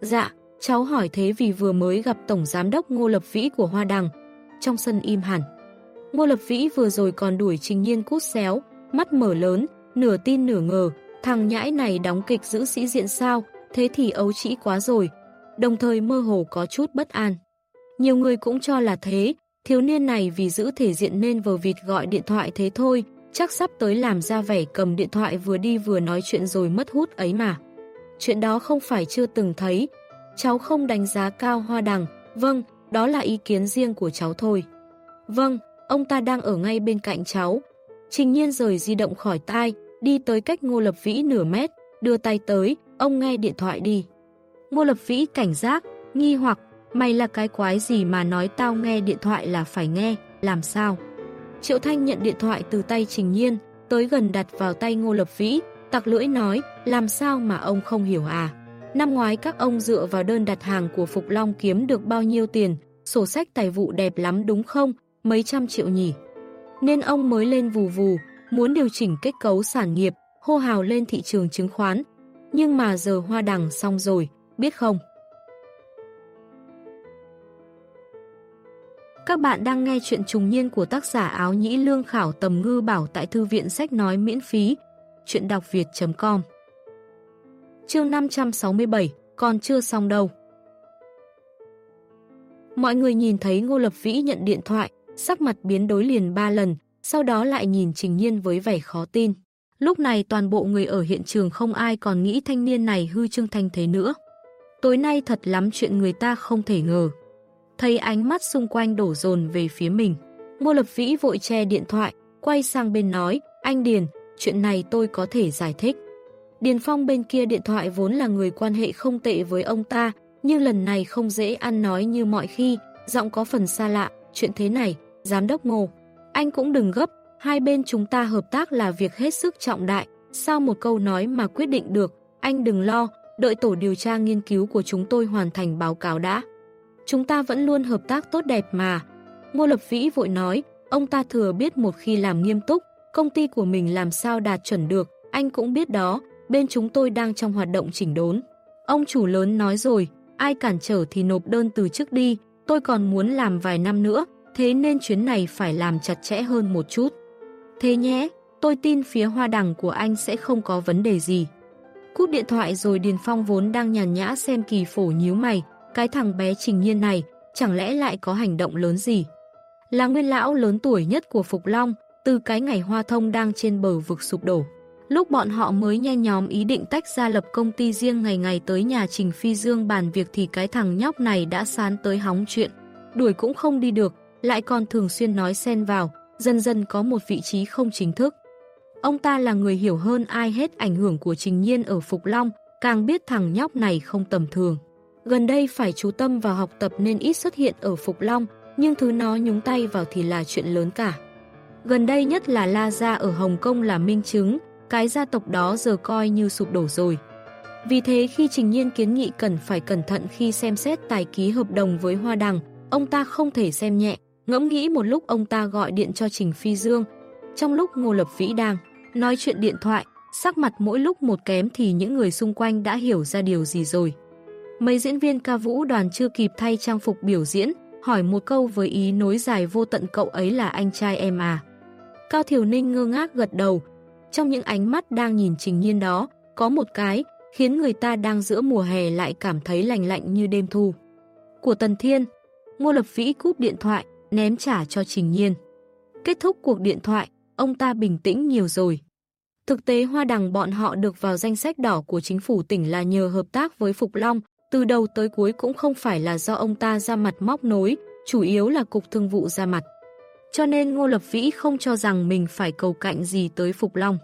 Dạ, cháu hỏi thế vì vừa mới gặp Tổng Giám đốc Ngô Lập Vĩ của Hoa Đằng. Trong sân im hẳn. Ngô Lập Vĩ vừa rồi còn đuổi Trình Nhiên cút xéo, mắt mở lớn, nửa tin nửa ngờ, thằng nhãi này đóng kịch giữ sĩ diện sao, thế thì ấu trĩ quá rồi, đồng thời mơ hồ có chút bất an. Nhiều người cũng cho là thế, thiếu niên này vì giữ thể diện nên vờ vịt gọi điện thoại thế thôi, chắc sắp tới làm ra vẻ cầm điện thoại vừa đi vừa nói chuyện rồi mất hút ấy mà. Chuyện đó không phải chưa từng thấy, cháu không đánh giá cao hoa đằng, vâng, đó là ý kiến riêng của cháu thôi. Vâng, ông ta đang ở ngay bên cạnh cháu. Trình nhiên rời di động khỏi tai, đi tới cách Ngô Lập Vĩ nửa mét, đưa tay tới, ông nghe điện thoại đi. Ngô Lập Vĩ cảnh giác, nghi hoặc, mày là cái quái gì mà nói tao nghe điện thoại là phải nghe, làm sao? Triệu Thanh nhận điện thoại từ tay Trình Nhiên, tới gần đặt vào tay Ngô Lập Vĩ, tặc lưỡi nói, làm sao mà ông không hiểu à? Năm ngoái các ông dựa vào đơn đặt hàng của Phục Long kiếm được bao nhiêu tiền, sổ sách tài vụ đẹp lắm đúng không? Mấy trăm triệu nhỉ? Nên ông mới lên vù vù, muốn điều chỉnh kết cấu sản nghiệp, hô hào lên thị trường chứng khoán. Nhưng mà giờ hoa đằng xong rồi, biết không? Các bạn đang nghe chuyện trùng niên của tác giả áo nhĩ lương khảo tầm ngư bảo tại thư viện sách nói miễn phí. Chuyện đọc việt.com Chương 567, còn chưa xong đâu. Mọi người nhìn thấy Ngô Lập Vĩ nhận điện thoại, sắc mặt biến đối liền ba lần, sau đó lại nhìn Trình Nhiên với vẻ khó tin. Lúc này toàn bộ người ở hiện trường không ai còn nghĩ thanh niên này hư trương thanh thế nữa. Tối nay thật lắm chuyện người ta không thể ngờ. Thấy ánh mắt xung quanh đổ dồn về phía mình. Ngô Lập Vĩ vội che điện thoại, quay sang bên nói, anh Điền, chuyện này tôi có thể giải thích. Điền Phong bên kia điện thoại vốn là người quan hệ không tệ với ông ta, nhưng lần này không dễ ăn nói như mọi khi, giọng có phần xa lạ, chuyện thế này, giám đốc Ngô. Anh cũng đừng gấp, hai bên chúng ta hợp tác là việc hết sức trọng đại, sao một câu nói mà quyết định được, anh đừng lo, đợi tổ điều tra nghiên cứu của chúng tôi hoàn thành báo cáo đã. Chúng ta vẫn luôn hợp tác tốt đẹp mà. Ngô Lập Vĩ vội nói, ông ta thừa biết một khi làm nghiêm túc, công ty của mình làm sao đạt chuẩn được, anh cũng biết đó, bên chúng tôi đang trong hoạt động chỉnh đốn. Ông chủ lớn nói rồi, ai cản trở thì nộp đơn từ trước đi, tôi còn muốn làm vài năm nữa, thế nên chuyến này phải làm chặt chẽ hơn một chút. Thế nhé, tôi tin phía hoa đằng của anh sẽ không có vấn đề gì. Cúp điện thoại rồi Điền Phong vốn đang nhàn nhã xem kỳ phổ nhíu mày, cái thằng bé trình nhiên này, chẳng lẽ lại có hành động lớn gì? Là nguyên lão lớn tuổi nhất của Phục Long, từ cái ngày hoa thông đang trên bờ vực sụp đổ. Lúc bọn họ mới nhen nhóm ý định tách ra lập công ty riêng ngày ngày tới nhà Trình Phi Dương bàn việc thì cái thằng nhóc này đã sán tới hóng chuyện. Đuổi cũng không đi được, lại còn thường xuyên nói xen vào, dần dần có một vị trí không chính thức. Ông ta là người hiểu hơn ai hết ảnh hưởng của Trình Nhiên ở Phục Long, càng biết thằng nhóc này không tầm thường. Gần đây phải chú tâm vào học tập nên ít xuất hiện ở Phục Long, nhưng thứ nó nhúng tay vào thì là chuyện lớn cả. Gần đây nhất là La Gia ở Hồng Kông là minh chứng, cái gia tộc đó giờ coi như sụp đổ rồi. Vì thế khi Trình Nhiên kiến nghị cần phải cẩn thận khi xem xét tài ký hợp đồng với Hoa Đằng, ông ta không thể xem nhẹ, ngẫm nghĩ một lúc ông ta gọi điện cho Trình Phi Dương. Trong lúc Ngô Lập Vĩ đang nói chuyện điện thoại, sắc mặt mỗi lúc một kém thì những người xung quanh đã hiểu ra điều gì rồi. Mấy diễn viên ca vũ đoàn chưa kịp thay trang phục biểu diễn, hỏi một câu với ý nối dài vô tận cậu ấy là anh trai em à. Cao Thiểu Ninh ngơ ngác gật đầu. Trong những ánh mắt đang nhìn trình nhiên đó, có một cái, khiến người ta đang giữa mùa hè lại cảm thấy lành lạnh như đêm thu. Của Tần Thiên, Ngô Lập Vĩ cúp điện thoại, ném trả cho Trình Nhiên. Kết thúc cuộc điện thoại, ông ta bình tĩnh nhiều rồi. Thực tế Hoa Đằng bọn họ được vào danh sách đỏ của chính phủ tỉnh là nhờ hợp tác với Phục Long, từ đầu tới cuối cũng không phải là do ông ta ra mặt móc nối, chủ yếu là Cục Thương vụ ra mặt. Cho nên Ngô Lập Vĩ không cho rằng mình phải cầu cạnh gì tới Phục Long.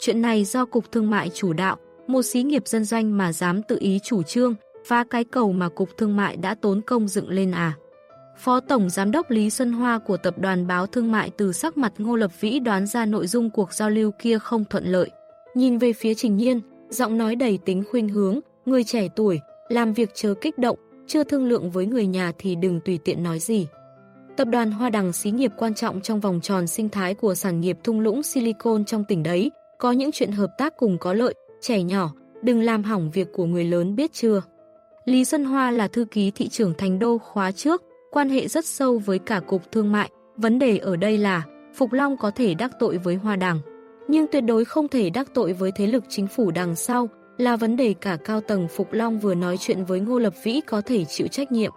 Chuyện này do Cục Thương mại chủ đạo, một xí nghiệp dân doanh mà dám tự ý chủ trương, phá cái cầu mà Cục Thương mại đã tốn công dựng lên à. Phó Tổng Giám đốc Lý Xuân Hoa của Tập đoàn Báo Thương mại từ sắc mặt Ngô Lập Vĩ đoán ra nội dung cuộc giao lưu kia không thuận lợi. Nhìn về phía Trình Nhiên, giọng nói đầy tính khuyên hướng, người trẻ tuổi, làm việc chớ kích động, chưa thương lượng với người nhà thì đừng tùy tiện nói gì. Tập đoàn Hoa Đằng xí nghiệp quan trọng trong vòng tròn sinh thái của sản nghiệp thung lũng Silicon trong tỉnh đấy, có những chuyện hợp tác cùng có lợi, trẻ nhỏ, đừng làm hỏng việc của người lớn biết chưa. Lý Xuân Hoa là thư ký thị trưởng thành đô khóa trước, quan hệ rất sâu với cả cục thương mại. Vấn đề ở đây là Phục Long có thể đắc tội với Hoa Đằng, nhưng tuyệt đối không thể đắc tội với thế lực chính phủ đằng sau, là vấn đề cả cao tầng Phục Long vừa nói chuyện với Ngô Lập Vĩ có thể chịu trách nhiệm.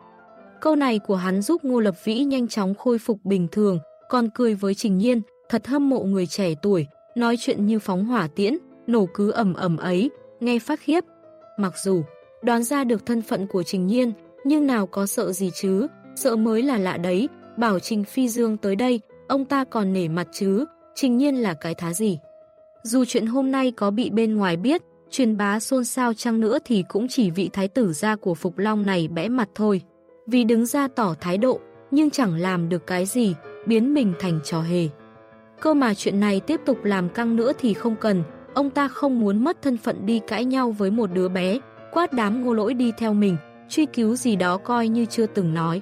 Câu này của hắn giúp Ngô Lập Vĩ nhanh chóng khôi phục bình thường, còn cười với Trình Nhiên, thật hâm mộ người trẻ tuổi, nói chuyện như phóng hỏa tiễn, nổ cứ ầm ầm ấy, nghe phát khiếp. Mặc dù đoán ra được thân phận của Trình Nhiên, nhưng nào có sợ gì chứ, sợ mới là lạ đấy, bảo Trình Phi Dương tới đây, ông ta còn nể mặt chứ, Trình Nhiên là cái thá gì. Dù chuyện hôm nay có bị bên ngoài biết, truyền bá xôn xao chăng nữa thì cũng chỉ vị thái tử gia của Phục Long này bẽ mặt thôi. Vì đứng ra tỏ thái độ, nhưng chẳng làm được cái gì, biến mình thành trò hề. Cơ mà chuyện này tiếp tục làm căng nữa thì không cần, ông ta không muốn mất thân phận đi cãi nhau với một đứa bé, quát đám ngô lỗi đi theo mình, truy cứu gì đó coi như chưa từng nói.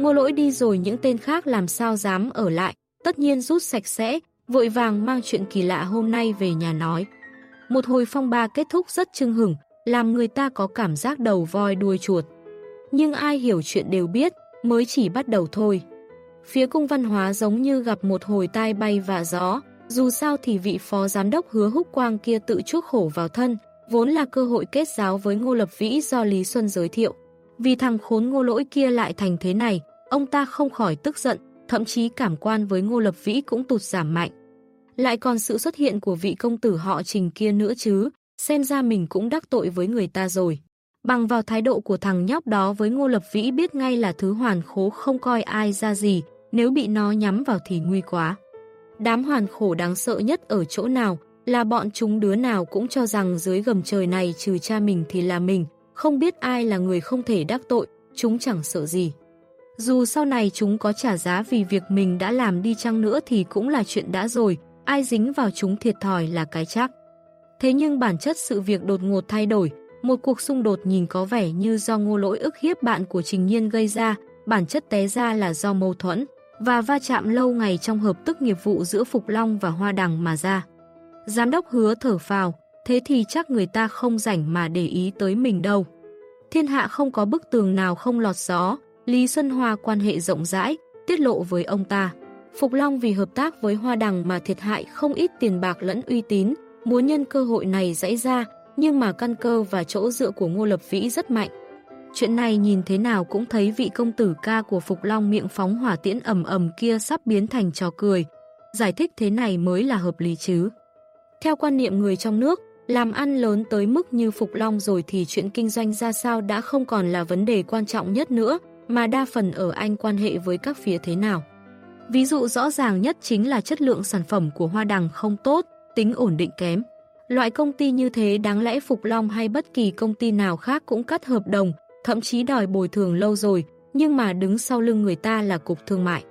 Ngô lỗi đi rồi những tên khác làm sao dám ở lại, tất nhiên rút sạch sẽ, vội vàng mang chuyện kỳ lạ hôm nay về nhà nói. Một hồi phong ba kết thúc rất chưng hửng, làm người ta có cảm giác đầu voi đuôi chuột. Nhưng ai hiểu chuyện đều biết, mới chỉ bắt đầu thôi. Phía cung văn hóa giống như gặp một hồi tai bay và gió, dù sao thì vị phó giám đốc hứa húc quang kia tự chuốc khổ vào thân, vốn là cơ hội kết giáo với Ngô Lập Vĩ do Lý Xuân giới thiệu. Vì thằng khốn ngô lỗi kia lại thành thế này, ông ta không khỏi tức giận, thậm chí cảm quan với Ngô Lập Vĩ cũng tụt giảm mạnh. Lại còn sự xuất hiện của vị công tử họ trình kia nữa chứ, xem ra mình cũng đắc tội với người ta rồi. Bằng vào thái độ của thằng nhóc đó với Ngô Lập Vĩ biết ngay là thứ hoàn khố không coi ai ra gì, nếu bị nó nhắm vào thì nguy quá. Đám hoàn khổ đáng sợ nhất ở chỗ nào là bọn chúng đứa nào cũng cho rằng dưới gầm trời này trừ cha mình thì là mình, không biết ai là người không thể đắc tội, chúng chẳng sợ gì. Dù sau này chúng có trả giá vì việc mình đã làm đi chăng nữa thì cũng là chuyện đã rồi, ai dính vào chúng thiệt thòi là cái chắc. Thế nhưng bản chất sự việc đột ngột thay đổi, một cuộc xung đột nhìn có vẻ như do ngô lỗi ức hiếp bạn của Trình Nhiên gây ra, bản chất té ra là do mâu thuẫn và va chạm lâu ngày trong hợp tức nghiệp vụ giữa Phục Long và Hoa Đằng mà ra. Giám đốc hứa thở phào, thế thì chắc người ta không rảnh mà để ý tới mình đâu. Thiên hạ không có bức tường nào không lọt gió, Lý Xuân Hoa quan hệ rộng rãi, tiết lộ với ông ta. Phục Long vì hợp tác với Hoa Đằng mà thiệt hại không ít tiền bạc lẫn uy tín, muốn nhân cơ hội này dãy ra, nhưng mà căn cơ và chỗ dựa của Ngô Lập Vĩ rất mạnh. Chuyện này nhìn thế nào cũng thấy vị công tử ca của Phục Long miệng phóng hỏa tiễn ầm ầm kia sắp biến thành trò cười. Giải thích thế này mới là hợp lý chứ. Theo quan niệm người trong nước, làm ăn lớn tới mức như Phục Long rồi thì chuyện kinh doanh ra sao đã không còn là vấn đề quan trọng nhất nữa, mà đa phần ở Anh quan hệ với các phía thế nào. Ví dụ rõ ràng nhất chính là chất lượng sản phẩm của hoa đằng không tốt, tính ổn định kém. Loại công ty như thế đáng lẽ Phục Long hay bất kỳ công ty nào khác cũng cắt hợp đồng, thậm chí đòi bồi thường lâu rồi, nhưng mà đứng sau lưng người ta là Cục Thương mại.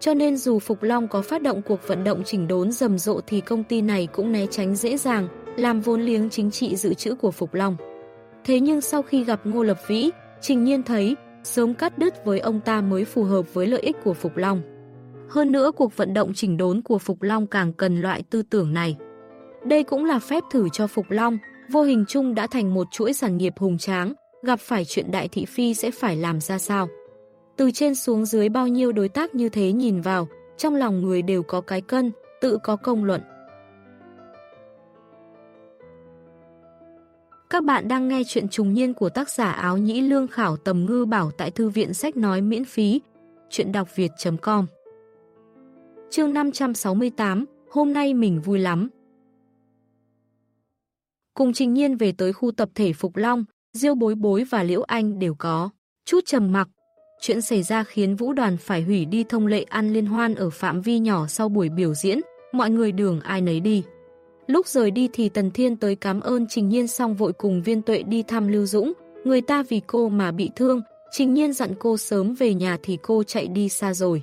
Cho nên dù Phục Long có phát động cuộc vận động chỉnh đốn rầm rộ thì công ty này cũng né tránh dễ dàng, làm vốn liếng chính trị dự trữ của Phục Long. Thế nhưng sau khi gặp Ngô Lập Vĩ, Trình Nhiên thấy sớm cắt đứt với ông ta mới phù hợp với lợi ích của Phục Long. Hơn nữa cuộc vận động chỉnh đốn của Phục Long càng cần loại tư tưởng này. Đây cũng là phép thử cho Phục Long, vô hình chung đã thành một chuỗi sản nghiệp hùng tráng, gặp phải chuyện đại thị phi sẽ phải làm ra sao. Từ trên xuống dưới bao nhiêu đối tác như thế nhìn vào, trong lòng người đều có cái cân, tự có công luận. Các bạn đang nghe chuyện trùng niên của tác giả áo nhĩ lương khảo tầm ngư bảo tại thư viện sách nói miễn phí. Chuyện đọc việt.com Chương 568 Hôm nay mình vui lắm Cùng Trình Nhiên về tới khu tập thể Phục Long, Diêu Bối Bối và Liễu Anh đều có. Chút trầm mặc. Chuyện xảy ra khiến vũ đoàn phải hủy đi thông lệ ăn liên hoan ở phạm vi nhỏ sau buổi biểu diễn, mọi người đường ai nấy đi. Lúc rời đi thì Tần Thiên tới cảm ơn Trình Nhiên xong vội cùng viên tuệ đi thăm Lưu Dũng, người ta vì cô mà bị thương, Trình Nhiên dặn cô sớm về nhà thì cô chạy đi xa rồi.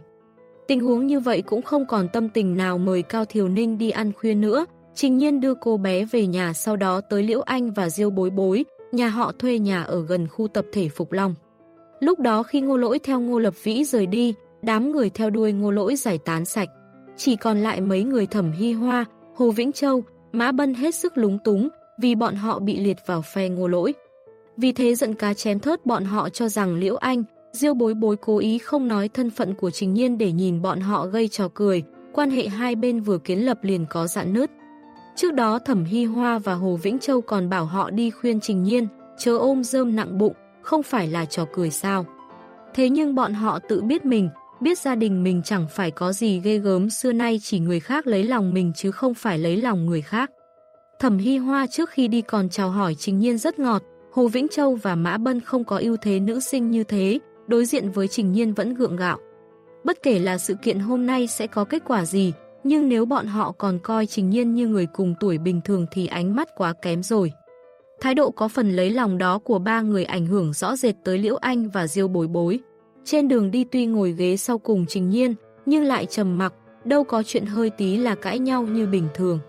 Tình huống như vậy cũng không còn tâm tình nào mời Cao Thiều Ninh đi ăn khuya nữa, Trình Nhiên đưa cô bé về nhà sau đó tới Liễu Anh và Diêu Bối Bối, nhà họ thuê nhà ở gần khu tập thể Phục Long. Lúc đó khi ngô lỗi theo ngô lập vĩ rời đi, đám người theo đuôi ngô lỗi giải tán sạch. Chỉ còn lại mấy người thẩm hy hoa, Hồ Vĩnh Châu, Mã Bân hết sức lúng túng vì bọn họ bị liệt vào phe ngô lỗi. Vì thế giận cá chém thớt bọn họ cho rằng Liễu Anh, Diêu bối bối cố ý không nói thân phận của Trình Nhiên để nhìn bọn họ gây trò cười, quan hệ hai bên vừa kiến lập liền có dạn nứt. Trước đó Thẩm Hy Hoa và Hồ Vĩnh Châu còn bảo họ đi khuyên Trình Nhiên, chớ ôm rơm nặng bụng, không phải là trò cười sao. Thế nhưng bọn họ tự biết mình, biết gia đình mình chẳng phải có gì ghê gớm xưa nay chỉ người khác lấy lòng mình chứ không phải lấy lòng người khác. Thẩm Hy Hoa trước khi đi còn chào hỏi Trình Nhiên rất ngọt, Hồ Vĩnh Châu và Mã Bân không có ưu thế nữ sinh như thế, đối diện với Trình Nhiên vẫn gượng gạo. Bất kể là sự kiện hôm nay sẽ có kết quả gì, nhưng nếu bọn họ còn coi Trình Nhiên như người cùng tuổi bình thường thì ánh mắt quá kém rồi. Thái độ có phần lấy lòng đó của ba người ảnh hưởng rõ rệt tới Liễu Anh và Diêu Bối Bối. Trên đường đi tuy ngồi ghế sau cùng Trình Nhiên, nhưng lại trầm mặc, đâu có chuyện hơi tí là cãi nhau như bình thường.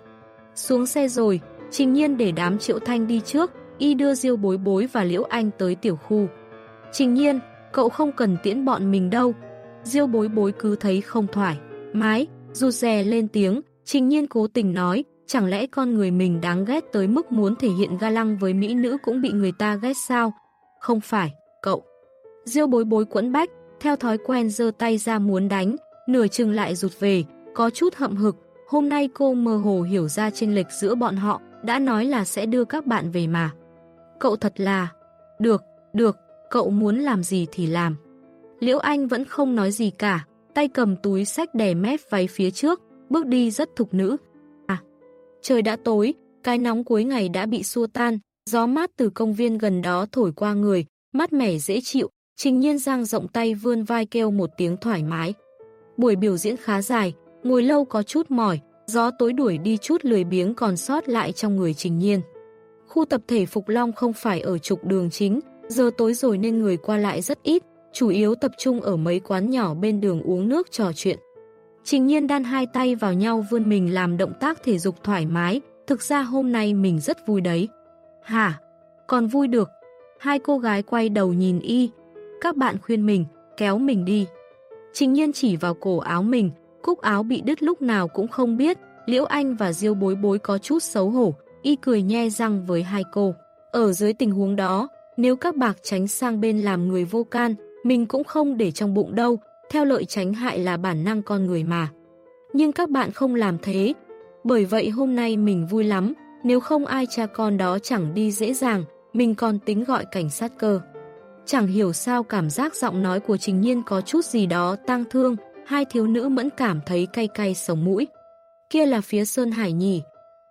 Xuống xe rồi, Trình Nhiên để đám Triệu Thanh đi trước, y đưa Diêu Bối Bối và Liễu Anh tới tiểu khu. Trình Nhiên, cậu không cần tiễn bọn mình đâu. Diêu Bối Bối cứ thấy không thoải, mái, rụt rè lên tiếng, Trình Nhiên cố tình nói, chẳng lẽ con người mình đáng ghét tới mức muốn thể hiện ga lăng với mỹ nữ cũng bị người ta ghét sao? Không phải, cậu. Diêu bối bối quẫn bách, theo thói quen giơ tay ra muốn đánh, nửa chừng lại rụt về, có chút hậm hực. Hôm nay cô mơ hồ hiểu ra chênh lệch giữa bọn họ, đã nói là sẽ đưa các bạn về mà. Cậu thật là... Được, được, cậu muốn làm gì thì làm. Liễu Anh vẫn không nói gì cả, tay cầm túi sách đè mép váy phía trước, bước đi rất thục nữ. À, trời đã tối, cái nóng cuối ngày đã bị xua tan, gió mát từ công viên gần đó thổi qua người, mát mẻ dễ chịu, trình nhiên giang rộng tay vươn vai kêu một tiếng thoải mái. Buổi biểu diễn khá dài, ngồi lâu có chút mỏi, gió tối đuổi đi chút lười biếng còn sót lại trong người trình nhiên. Khu tập thể Phục Long không phải ở trục đường chính, giờ tối rồi nên người qua lại rất ít, chủ yếu tập trung ở mấy quán nhỏ bên đường uống nước trò chuyện. Trình nhiên đan hai tay vào nhau vươn mình làm động tác thể dục thoải mái, thực ra hôm nay mình rất vui đấy. Hả? Còn vui được? Hai cô gái quay đầu nhìn y, các bạn khuyên mình, kéo mình đi. Trình nhiên chỉ vào cổ áo mình, cúc áo bị đứt lúc nào cũng không biết, Liễu Anh và Diêu bối bối có chút xấu hổ, y cười nhe răng với hai cô. Ở dưới tình huống đó, nếu các bạc tránh sang bên làm người vô can, mình cũng không để trong bụng đâu, theo lợi tránh hại là bản năng con người mà. Nhưng các bạn không làm thế, bởi vậy hôm nay mình vui lắm, nếu không ai cha con đó chẳng đi dễ dàng, mình còn tính gọi cảnh sát cơ. Chẳng hiểu sao cảm giác giọng nói của Trình Nhiên có chút gì đó tang thương, hai thiếu nữ mẫn cảm thấy cay cay sống mũi. Kia là phía Sơn Hải nhỉ.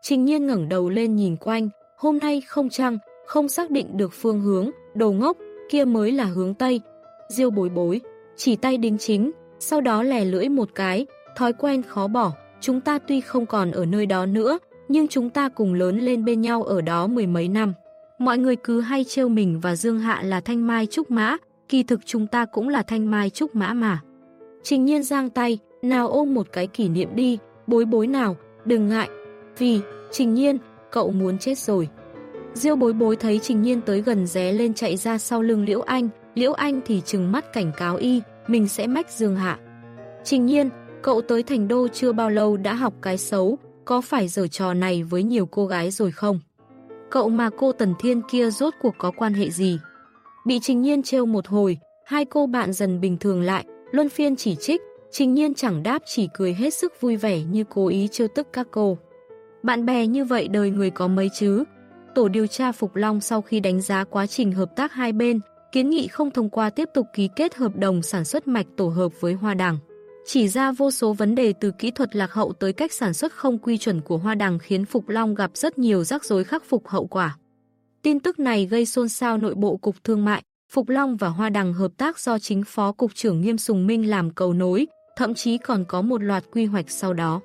Trình Nhiên ngẩng đầu lên nhìn quanh, hôm nay không trăng, không xác định được phương hướng, đồ ngốc, kia mới là hướng Tây. Diêu bối bối, chỉ tay đính chính, sau đó lè lưỡi một cái, thói quen khó bỏ, chúng ta tuy không còn ở nơi đó nữa, nhưng chúng ta cùng lớn lên bên nhau ở đó mười mấy năm. Mọi người cứ hay trêu mình và Dương Hạ là thanh mai trúc mã, kỳ thực chúng ta cũng là thanh mai trúc mã mà. Trình nhiên giang tay, nào ôm một cái kỷ niệm đi, bối bối nào, đừng ngại. Vì, Trình nhiên, cậu muốn chết rồi. Diêu bối bối thấy Trình nhiên tới gần ré lên chạy ra sau lưng Liễu Anh, Liễu Anh thì trừng mắt cảnh cáo y, mình sẽ mách Dương Hạ. Trình nhiên, cậu tới thành đô chưa bao lâu đã học cái xấu, có phải giở trò này với nhiều cô gái rồi không? Cậu mà cô Tần Thiên kia rốt cuộc có quan hệ gì? Bị Trình Nhiên trêu một hồi, hai cô bạn dần bình thường lại, luân phiên chỉ trích, Trình Nhiên chẳng đáp chỉ cười hết sức vui vẻ như cố ý trêu tức các cô. Bạn bè như vậy đời người có mấy chứ? Tổ điều tra Phục Long sau khi đánh giá quá trình hợp tác hai bên, kiến nghị không thông qua tiếp tục ký kết hợp đồng sản xuất mạch tổ hợp với Hoa đảng. Chỉ ra vô số vấn đề từ kỹ thuật lạc hậu tới cách sản xuất không quy chuẩn của Hoa Đằng khiến Phục Long gặp rất nhiều rắc rối khắc phục hậu quả. Tin tức này gây xôn xao nội bộ Cục Thương mại, Phục Long và Hoa Đằng hợp tác do chính Phó Cục trưởng Nghiêm Sùng Minh làm cầu nối, thậm chí còn có một loạt quy hoạch sau đó.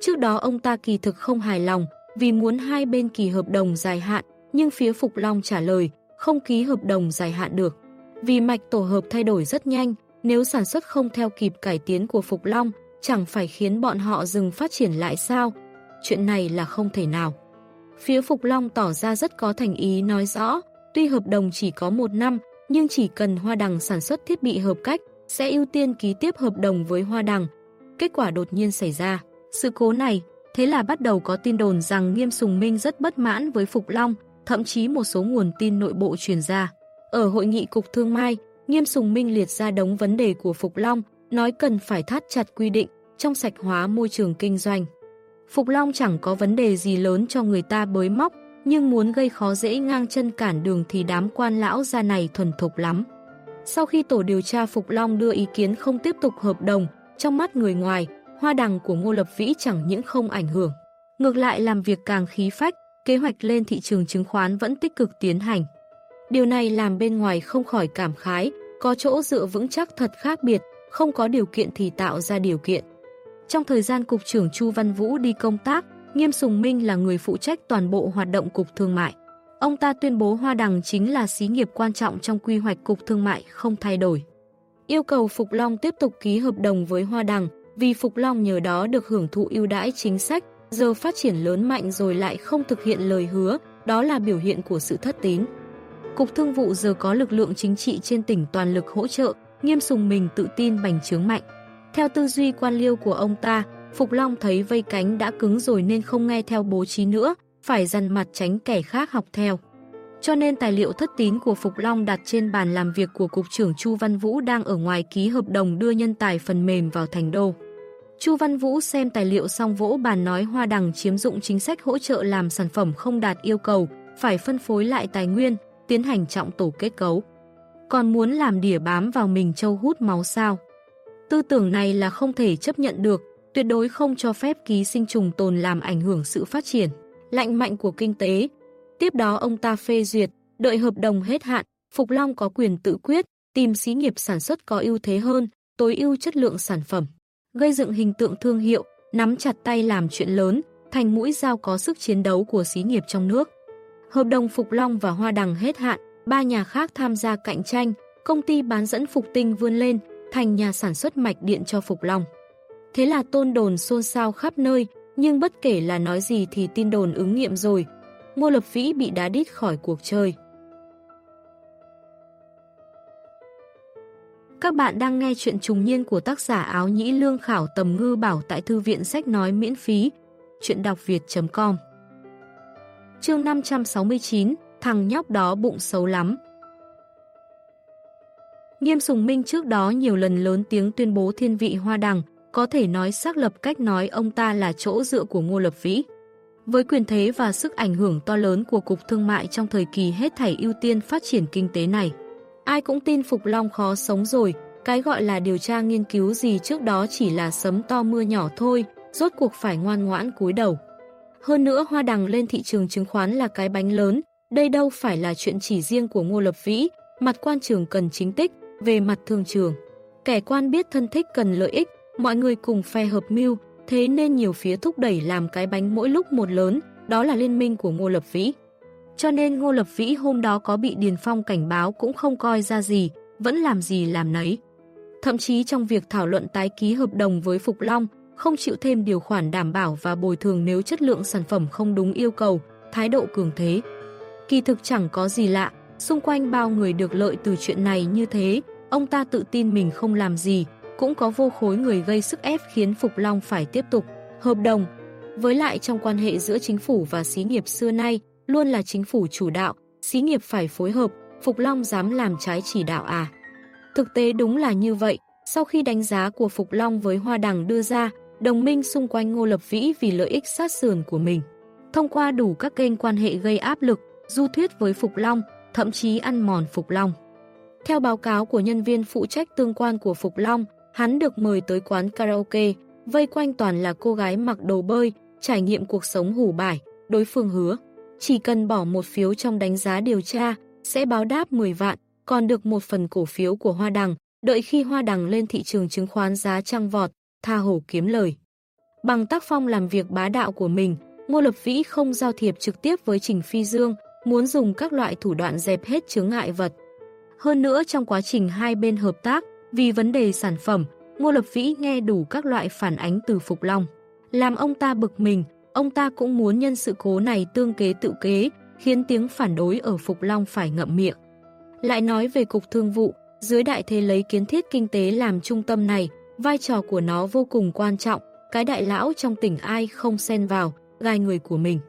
Trước đó ông ta kỳ thực không hài lòng vì muốn hai bên kỳ hợp đồng dài hạn, nhưng phía Phục Long trả lời không ký hợp đồng dài hạn được. Vì mạch tổ hợp thay đổi rất nhanh, nếu sản xuất không theo kịp cải tiến của Phục Long, chẳng phải khiến bọn họ dừng phát triển lại sao? Chuyện này là không thể nào. Phía Phục Long tỏ ra rất có thành ý nói rõ, tuy hợp đồng chỉ có một năm, nhưng chỉ cần Hoa Đằng sản xuất thiết bị hợp cách, sẽ ưu tiên ký tiếp hợp đồng với Hoa Đằng. Kết quả đột nhiên xảy ra. Sự cố này, thế là bắt đầu có tin đồn rằng Nghiêm Sùng Minh rất bất mãn với Phục Long, thậm chí một số nguồn tin nội bộ truyền ra. Ở hội nghị Cục Thương Mai, Nghiêm Sùng Minh liệt ra đống vấn đề của Phục Long, nói cần phải thắt chặt quy định, trong sạch hóa môi trường kinh doanh. Phục Long chẳng có vấn đề gì lớn cho người ta bới móc, nhưng muốn gây khó dễ ngang chân cản đường thì đám quan lão ra này thuần thục lắm. Sau khi tổ điều tra Phục Long đưa ý kiến không tiếp tục hợp đồng, trong mắt người ngoài, hoa đằng của Ngô Lập Vĩ chẳng những không ảnh hưởng. Ngược lại làm việc càng khí phách, kế hoạch lên thị trường chứng khoán vẫn tích cực tiến hành. Điều này làm bên ngoài không khỏi cảm khái, có chỗ dựa vững chắc thật khác biệt, không có điều kiện thì tạo ra điều kiện. Trong thời gian Cục trưởng Chu Văn Vũ đi công tác, Nghiêm Sùng Minh là người phụ trách toàn bộ hoạt động Cục Thương mại. Ông ta tuyên bố Hoa Đằng chính là xí nghiệp quan trọng trong quy hoạch Cục Thương mại không thay đổi. Yêu cầu Phục Long tiếp tục ký hợp đồng với Hoa Đằng, vì Phục Long nhờ đó được hưởng thụ ưu đãi chính sách, giờ phát triển lớn mạnh rồi lại không thực hiện lời hứa, đó là biểu hiện của sự thất tín. Cục Thương vụ giờ có lực lượng chính trị trên tỉnh toàn lực hỗ trợ, nghiêm sùng mình tự tin bành trướng mạnh. Theo tư duy quan liêu của ông ta, Phục Long thấy vây cánh đã cứng rồi nên không nghe theo bố trí nữa, phải dằn mặt tránh kẻ khác học theo. Cho nên tài liệu thất tín của Phục Long đặt trên bàn làm việc của Cục trưởng Chu Văn Vũ đang ở ngoài ký hợp đồng đưa nhân tài phần mềm vào thành đô. Chu Văn Vũ xem tài liệu xong vỗ bàn nói Hoa Đằng chiếm dụng chính sách hỗ trợ làm sản phẩm không đạt yêu cầu, phải phân phối lại tài nguyên, tiến hành trọng tổ kết cấu. Còn muốn làm đỉa bám vào mình châu hút máu sao? Tư tưởng này là không thể chấp nhận được, tuyệt đối không cho phép ký sinh trùng tồn làm ảnh hưởng sự phát triển, lạnh mạnh của kinh tế. Tiếp đó ông ta phê duyệt, đợi hợp đồng hết hạn, Phục Long có quyền tự quyết, tìm xí nghiệp sản xuất có ưu thế hơn, tối ưu chất lượng sản phẩm gây dựng hình tượng thương hiệu, nắm chặt tay làm chuyện lớn, thành mũi dao có sức chiến đấu của xí nghiệp trong nước. Hợp đồng Phục Long và Hoa Đằng hết hạn, ba nhà khác tham gia cạnh tranh, công ty bán dẫn Phục Tinh vươn lên, thành nhà sản xuất mạch điện cho Phục Long. Thế là tôn đồn xôn xao khắp nơi, nhưng bất kể là nói gì thì tin đồn ứng nghiệm rồi. Ngô Lập Vĩ bị đá đít khỏi cuộc chơi. Các bạn đang nghe chuyện trùng niên của tác giả áo nhĩ lương khảo tầm ngư bảo tại thư viện sách nói miễn phí. Chuyện đọc việt.com Chương 569 Thằng nhóc đó bụng xấu lắm Nghiêm Sùng Minh trước đó nhiều lần lớn tiếng tuyên bố thiên vị hoa đằng, có thể nói xác lập cách nói ông ta là chỗ dựa của Ngô Lập Vĩ. Với quyền thế và sức ảnh hưởng to lớn của Cục Thương mại trong thời kỳ hết thảy ưu tiên phát triển kinh tế này. Ai cũng tin Phục Long khó sống rồi, cái gọi là điều tra nghiên cứu gì trước đó chỉ là sấm to mưa nhỏ thôi, rốt cuộc phải ngoan ngoãn cúi đầu. Hơn nữa hoa đằng lên thị trường chứng khoán là cái bánh lớn, đây đâu phải là chuyện chỉ riêng của Ngô Lập Vĩ, mặt quan trường cần chính tích, về mặt thương trường. Kẻ quan biết thân thích cần lợi ích, mọi người cùng phe hợp mưu, thế nên nhiều phía thúc đẩy làm cái bánh mỗi lúc một lớn, đó là liên minh của Ngô Lập Vĩ. Cho nên Ngô Lập Vĩ hôm đó có bị Điền Phong cảnh báo cũng không coi ra gì, vẫn làm gì làm nấy. Thậm chí trong việc thảo luận tái ký hợp đồng với Phục Long, không chịu thêm điều khoản đảm bảo và bồi thường nếu chất lượng sản phẩm không đúng yêu cầu, thái độ cường thế. Kỳ thực chẳng có gì lạ, xung quanh bao người được lợi từ chuyện này như thế, ông ta tự tin mình không làm gì, cũng có vô khối người gây sức ép khiến Phục Long phải tiếp tục hợp đồng. Với lại trong quan hệ giữa chính phủ và xí nghiệp xưa nay, luôn là chính phủ chủ đạo, xí nghiệp phải phối hợp, Phục Long dám làm trái chỉ đạo à. Thực tế đúng là như vậy, sau khi đánh giá của Phục Long với Hoa Đằng đưa ra, đồng minh xung quanh Ngô Lập Vĩ vì lợi ích sát sườn của mình. Thông qua đủ các kênh quan hệ gây áp lực, du thuyết với Phục Long, thậm chí ăn mòn Phục Long. Theo báo cáo của nhân viên phụ trách tương quan của Phục Long, hắn được mời tới quán karaoke, vây quanh toàn là cô gái mặc đồ bơi, trải nghiệm cuộc sống hủ bải, đối phương hứa. Chỉ cần bỏ một phiếu trong đánh giá điều tra, sẽ báo đáp 10 vạn, còn được một phần cổ phiếu của Hoa Đằng, đợi khi Hoa Đằng lên thị trường chứng khoán giá trăng vọt, tha hổ kiếm lời. Bằng tác phong làm việc bá đạo của mình, Ngô Lập Vĩ không giao thiệp trực tiếp với Trình Phi Dương, muốn dùng các loại thủ đoạn dẹp hết chướng ngại vật. Hơn nữa trong quá trình hai bên hợp tác, vì vấn đề sản phẩm, Ngô Lập Vĩ nghe đủ các loại phản ánh từ Phục Long. Làm ông ta bực mình, ông ta cũng muốn nhân sự cố này tương kế tự kế, khiến tiếng phản đối ở Phục Long phải ngậm miệng. Lại nói về Cục Thương vụ, dưới đại thế lấy kiến thiết kinh tế làm trung tâm này, vai trò của nó vô cùng quan trọng, cái đại lão trong tỉnh ai không xen vào, gai người của mình.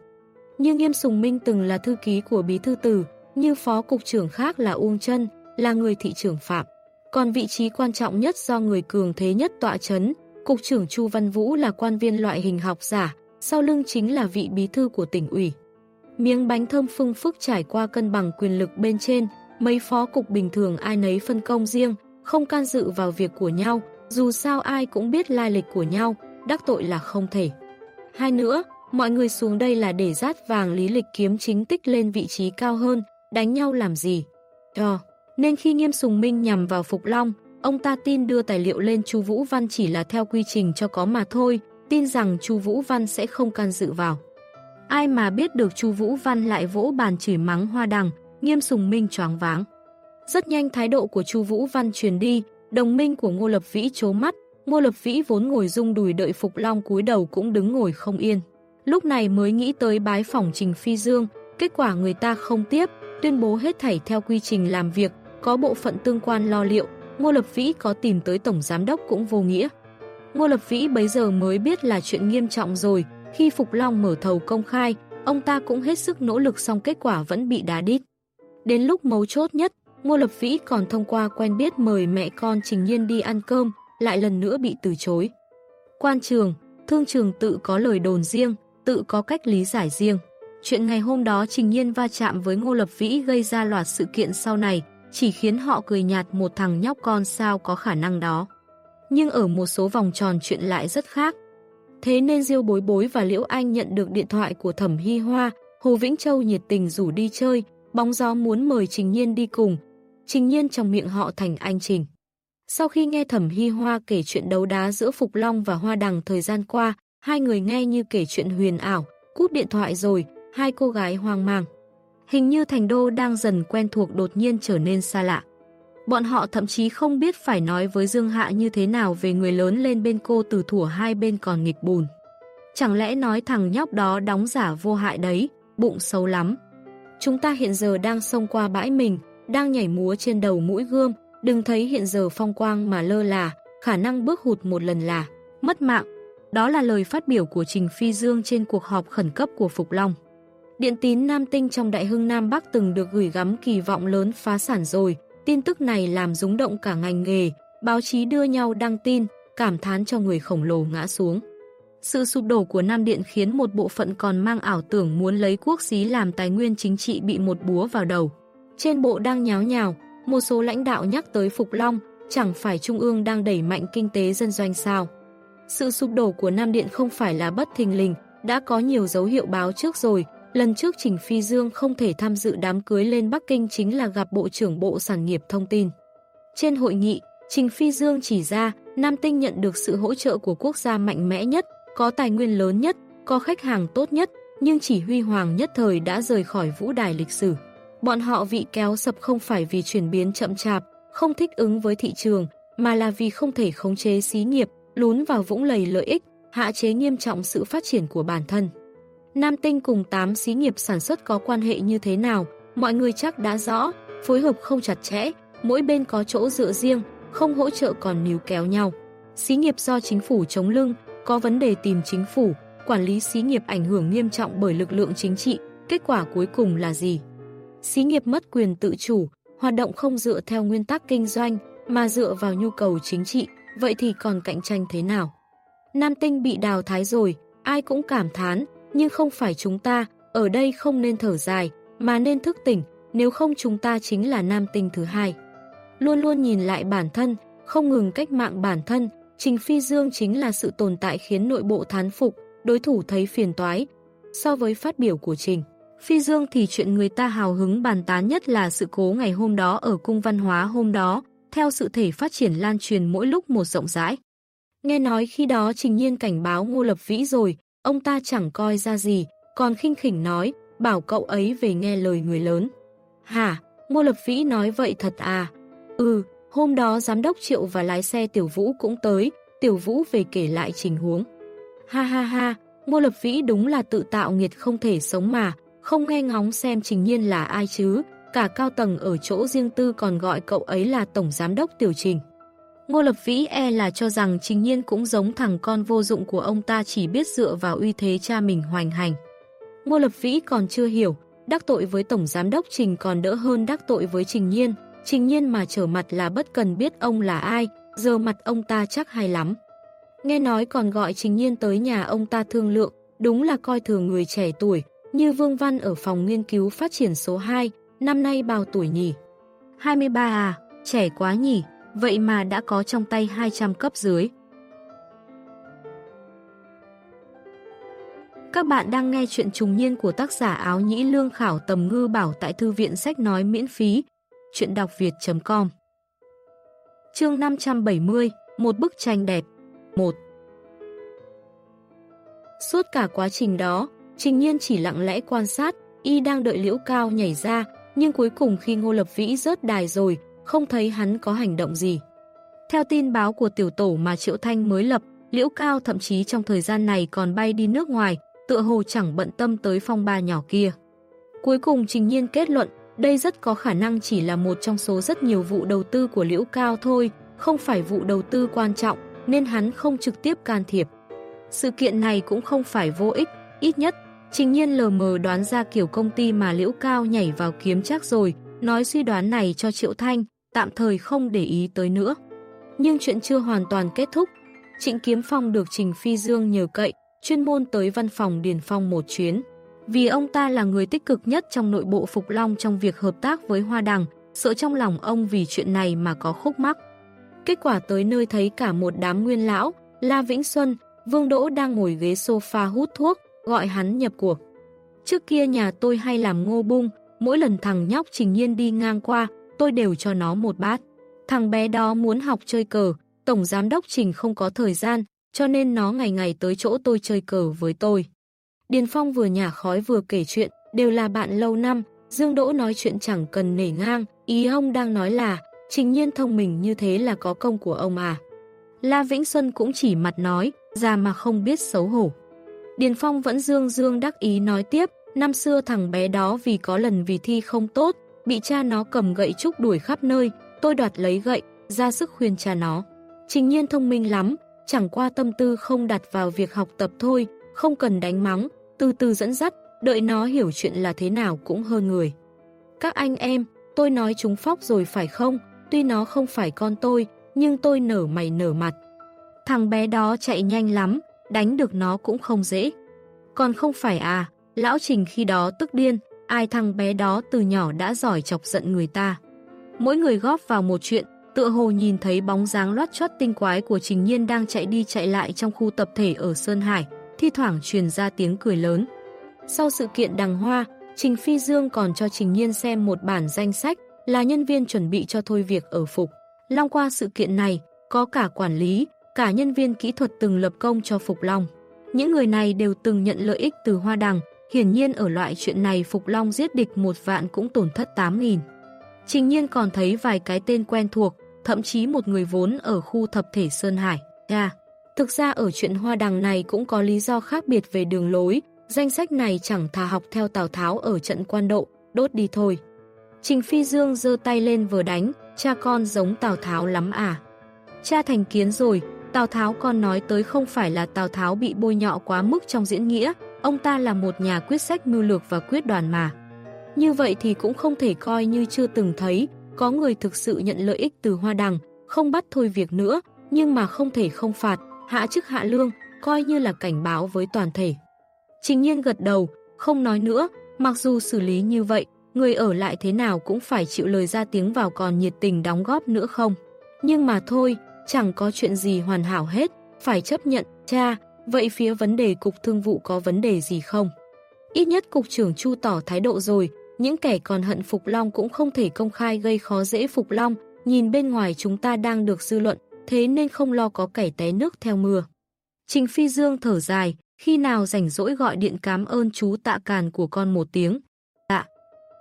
Nhưng Nghiêm Sùng Minh từng là thư ký của Bí Thư Tử, như phó cục trưởng khác là Uông Trân, là người thị trưởng Phạm. Còn vị trí quan trọng nhất do người cường thế nhất tọa chấn, cục trưởng Chu Văn Vũ là quan viên loại hình học giả, sau lưng chính là vị bí thư của tỉnh ủy. Miếng bánh thơm phương phức trải qua cân bằng quyền lực bên trên, mấy phó cục bình thường ai nấy phân công riêng, không can dự vào việc của nhau, dù sao ai cũng biết lai lịch của nhau, đắc tội là không thể. Hai nữa, mọi người xuống đây là để rát vàng lý lịch kiếm chính tích lên vị trí cao hơn, đánh nhau làm gì? Cho, nên khi Nghiêm Sùng Minh nhằm vào Phục Long, ông ta tin đưa tài liệu lên Chu Vũ Văn chỉ là theo quy trình cho có mà thôi, tin rằng Chu Vũ Văn sẽ không can dự vào. Ai mà biết được Chu Vũ Văn lại vỗ bàn chửi mắng Hoa Đằng, Nghiêm Sùng Minh choáng váng. Rất nhanh thái độ của Chu Vũ Văn truyền đi, đồng minh của Ngô Lập Vĩ chố mắt, Ngô Lập Vĩ vốn ngồi rung đùi đợi Phục Long cúi đầu cũng đứng ngồi không yên. Lúc này mới nghĩ tới bái phỏng Trình Phi Dương, kết quả người ta không tiếp, tuyên bố hết thảy theo quy trình làm việc, có bộ phận tương quan lo liệu, Ngô Lập Vĩ có tìm tới Tổng Giám đốc cũng vô nghĩa. Ngô Lập Vĩ bấy giờ mới biết là chuyện nghiêm trọng rồi, khi Phục Long mở thầu công khai, ông ta cũng hết sức nỗ lực xong kết quả vẫn bị đá đít. Đến lúc mấu chốt nhất, Ngô Lập Vĩ còn thông qua quen biết mời mẹ con Trình Nhiên đi ăn cơm, lại lần nữa bị từ chối. Quan trường, thương trường tự có lời đồn riêng, tự có cách lý giải riêng. Chuyện ngày hôm đó Trình Nhiên va chạm với Ngô Lập Vĩ gây ra loạt sự kiện sau này, chỉ khiến họ cười nhạt một thằng nhóc con sao có khả năng đó. Nhưng ở một số vòng tròn chuyện lại rất khác. Thế nên Diêu Bối Bối và Liễu Anh nhận được điện thoại của Thẩm Hy Hoa, Hồ Vĩnh Châu nhiệt tình rủ đi chơi, bóng gió muốn mời Trình Nhiên đi cùng. Trình Nhiên trong miệng họ thành anh Trình. Sau khi nghe Thẩm Hy Hoa kể chuyện đấu đá giữa Phục Long và Hoa Đằng thời gian qua, hai người nghe như kể chuyện huyền ảo, cút điện thoại rồi, hai cô gái hoang mang. Hình như Thành Đô đang dần quen thuộc đột nhiên trở nên xa lạ. Bọn họ thậm chí không biết phải nói với Dương Hạ như thế nào về người lớn lên bên cô từ thủa hai bên còn nghịch bùn. Chẳng lẽ nói thằng nhóc đó đóng giả vô hại đấy, bụng xấu lắm. Chúng ta hiện giờ đang xông qua bãi mình, đang nhảy múa trên đầu mũi gươm, đừng thấy hiện giờ phong quang mà lơ là, khả năng bước hụt một lần là mất mạng. Đó là lời phát biểu của Trình Phi Dương trên cuộc họp khẩn cấp của Phục Long. Điện tín Nam Tinh trong Đại hưng Nam Bắc từng được gửi gắm kỳ vọng lớn phá sản rồi, tin tức này làm rúng động cả ngành nghề, báo chí đưa nhau đăng tin, cảm thán cho người khổng lồ ngã xuống. Sự sụp đổ của Nam Điện khiến một bộ phận còn mang ảo tưởng muốn lấy quốc xí làm tài nguyên chính trị bị một búa vào đầu. Trên bộ đang nháo nhào, một số lãnh đạo nhắc tới Phục Long, chẳng phải Trung ương đang đẩy mạnh kinh tế dân doanh sao. Sự sụp đổ của Nam Điện không phải là bất thình lình, đã có nhiều dấu hiệu báo trước rồi, Lần trước Trình Phi Dương không thể tham dự đám cưới lên Bắc Kinh chính là gặp Bộ trưởng Bộ Sản nghiệp Thông tin. Trên hội nghị, Trình Phi Dương chỉ ra Nam Tinh nhận được sự hỗ trợ của quốc gia mạnh mẽ nhất, có tài nguyên lớn nhất, có khách hàng tốt nhất, nhưng chỉ huy hoàng nhất thời đã rời khỏi vũ đài lịch sử. Bọn họ vị kéo sập không phải vì chuyển biến chậm chạp, không thích ứng với thị trường, mà là vì không thể khống chế xí nghiệp, lún vào vũng lầy lợi ích, hạ chế nghiêm trọng sự phát triển của bản thân. Nam Tinh cùng 8 xí nghiệp sản xuất có quan hệ như thế nào, mọi người chắc đã rõ, phối hợp không chặt chẽ, mỗi bên có chỗ dựa riêng, không hỗ trợ còn níu kéo nhau. Xí nghiệp do chính phủ chống lưng, có vấn đề tìm chính phủ, quản lý xí nghiệp ảnh hưởng nghiêm trọng bởi lực lượng chính trị, kết quả cuối cùng là gì? Xí nghiệp mất quyền tự chủ, hoạt động không dựa theo nguyên tắc kinh doanh, mà dựa vào nhu cầu chính trị, vậy thì còn cạnh tranh thế nào? Nam Tinh bị đào thái rồi, ai cũng cảm thán, nhưng không phải chúng ta, ở đây không nên thở dài, mà nên thức tỉnh, nếu không chúng ta chính là Nam Tinh thứ hai. Luôn luôn nhìn lại bản thân, không ngừng cách mạng bản thân, Trình Phi Dương chính là sự tồn tại khiến nội bộ thán phục, đối thủ thấy phiền toái. So với phát biểu của Trình, Phi Dương thì chuyện người ta hào hứng bàn tán nhất là sự cố ngày hôm đó ở cung văn hóa hôm đó, theo sự thể phát triển lan truyền mỗi lúc một rộng rãi. Nghe nói khi đó Trình Nhiên cảnh báo Ngô Lập Vĩ rồi, ông ta chẳng coi ra gì, còn khinh khỉnh nói, bảo cậu ấy về nghe lời người lớn. Hả, Ngô Lập Vĩ nói vậy thật à? Ừ, hôm đó giám đốc Triệu và lái xe Tiểu Vũ cũng tới, Tiểu Vũ về kể lại trình huống. Ha ha ha, Ngô Lập Vĩ đúng là tự tạo nghiệt không thể sống mà, không nghe ngóng xem Trình Nhiên là ai chứ, cả cao tầng ở chỗ riêng tư còn gọi cậu ấy là Tổng Giám đốc Tiểu Trình. Ngô Lập Vĩ e là cho rằng Trình Nhiên cũng giống thằng con vô dụng của ông ta chỉ biết dựa vào uy thế cha mình hoành hành. Ngô Lập Vĩ còn chưa hiểu, đắc tội với Tổng Giám đốc Trình còn đỡ hơn đắc tội với Trình Nhiên. Trình Nhiên mà trở mặt là bất cần biết ông là ai, giờ mặt ông ta chắc hay lắm. Nghe nói còn gọi Trình Nhiên tới nhà ông ta thương lượng, đúng là coi thường người trẻ tuổi, như Vương Văn ở phòng nghiên cứu phát triển số 2, năm nay bao tuổi nhỉ? 23 à, trẻ quá nhỉ, vậy mà đã có trong tay 200 cấp dưới. Các bạn đang nghe chuyện trùng niên của tác giả áo nhĩ lương khảo tầm ngư bảo tại thư viện sách nói miễn phí. Chuyện đọc việt.com Chương 570 Một bức tranh đẹp 1 Suốt cả quá trình đó, Trình Nhiên chỉ lặng lẽ quan sát, y đang đợi liễu cao nhảy ra, nhưng cuối cùng khi Ngô Lập Vĩ rớt đài rồi, không thấy hắn có hành động gì. Theo tin báo của tiểu tổ mà Triệu Thanh mới lập, liễu cao thậm chí trong thời gian này còn bay đi nước ngoài, tựa hồ chẳng bận tâm tới phong ba nhỏ kia. Cuối cùng Trình Nhiên kết luận, đây rất có khả năng chỉ là một trong số rất nhiều vụ đầu tư của Liễu Cao thôi, không phải vụ đầu tư quan trọng, nên hắn không trực tiếp can thiệp. Sự kiện này cũng không phải vô ích, ít nhất, Trình Nhiên lờ mờ đoán ra kiểu công ty mà Liễu Cao nhảy vào kiếm chắc rồi, nói suy đoán này cho Triệu Thanh, tạm thời không để ý tới nữa. Nhưng chuyện chưa hoàn toàn kết thúc, Trịnh Kiếm Phong được Trình Phi Dương nhờ cậy, chuyên môn tới văn phòng Điền Phong một chuyến. Vì ông ta là người tích cực nhất trong nội bộ Phục Long trong việc hợp tác với Hoa Đằng, sợ trong lòng ông vì chuyện này mà có khúc mắc. Kết quả tới nơi thấy cả một đám nguyên lão, La Vĩnh Xuân, Vương Đỗ đang ngồi ghế sofa hút thuốc, gọi hắn nhập cuộc. Trước kia nhà tôi hay làm ngô bung, mỗi lần thằng nhóc trình nhiên đi ngang qua, tôi đều cho nó một bát. Thằng bé đó muốn học chơi cờ, tổng giám đốc trình không có thời gian, cho nên nó ngày ngày tới chỗ tôi chơi cờ với tôi. Điền Phong vừa nhả khói vừa kể chuyện, đều là bạn lâu năm, Dương Đỗ nói chuyện chẳng cần nể ngang, ý ông đang nói là, trình nhiên thông minh như thế là có công của ông à. La Vĩnh Xuân cũng chỉ mặt nói, già mà không biết xấu hổ. Điền Phong vẫn dương dương đắc ý nói tiếp, năm xưa thằng bé đó vì có lần vì thi không tốt, bị cha nó cầm gậy trúc đuổi khắp nơi, tôi đoạt lấy gậy, ra sức khuyên cha nó. Trình nhiên thông minh lắm, chẳng qua tâm tư không đặt vào việc học tập thôi, không cần đánh mắng, từ từ dẫn dắt, đợi nó hiểu chuyện là thế nào cũng hơn người. Các anh em, tôi nói chúng phóc rồi phải không? Tuy nó không phải con tôi, nhưng tôi nở mày nở mặt. Thằng bé đó chạy nhanh lắm, đánh được nó cũng không dễ. Còn không phải à, lão Trình khi đó tức điên, ai thằng bé đó từ nhỏ đã giỏi chọc giận người ta. Mỗi người góp vào một chuyện, tựa hồ nhìn thấy bóng dáng loát chót tinh quái của Trình Nhiên đang chạy đi chạy lại trong khu tập thể ở Sơn Hải, thi thoảng truyền ra tiếng cười lớn. Sau sự kiện đằng hoa, Trình Phi Dương còn cho Trình Nhiên xem một bản danh sách là nhân viên chuẩn bị cho thôi việc ở Phục. Long qua sự kiện này, có cả quản lý, cả nhân viên kỹ thuật từng lập công cho Phục Long. Những người này đều từng nhận lợi ích từ hoa đằng, hiển nhiên ở loại chuyện này Phục Long giết địch một vạn cũng tổn thất 8.000. Trình nhiên còn thấy vài cái tên quen thuộc, thậm chí một người vốn ở khu thập thể Sơn Hải. Yeah. Thực ra ở chuyện hoa đằng này cũng có lý do khác biệt về đường lối, danh sách này chẳng thà học theo Tào Tháo ở trận quan độ, đốt đi thôi. Trình Phi Dương giơ tay lên vừa đánh, cha con giống Tào Tháo lắm à. Cha thành kiến rồi, Tào Tháo còn nói tới không phải là Tào Tháo bị bôi nhọ quá mức trong diễn nghĩa, ông ta là một nhà quyết sách mưu lược và quyết đoàn mà. Như vậy thì cũng không thể coi như chưa từng thấy, có người thực sự nhận lợi ích từ hoa đằng, không bắt thôi việc nữa, nhưng mà không thể không phạt, hạ chức hạ lương, coi như là cảnh báo với toàn thể. Trình nhiên gật đầu, không nói nữa, mặc dù xử lý như vậy, người ở lại thế nào cũng phải chịu lời ra tiếng vào còn nhiệt tình đóng góp nữa không. Nhưng mà thôi, chẳng có chuyện gì hoàn hảo hết, phải chấp nhận, cha, vậy phía vấn đề cục thương vụ có vấn đề gì không? Ít nhất cục trưởng Chu tỏ thái độ rồi, những kẻ còn hận Phục Long cũng không thể công khai gây khó dễ Phục Long, nhìn bên ngoài chúng ta đang được dư luận, thế nên không lo có kẻ té nước theo mưa. Trình Phi Dương thở dài, khi nào rảnh rỗi gọi điện cảm ơn chú tạ càn của con một tiếng. Tạ.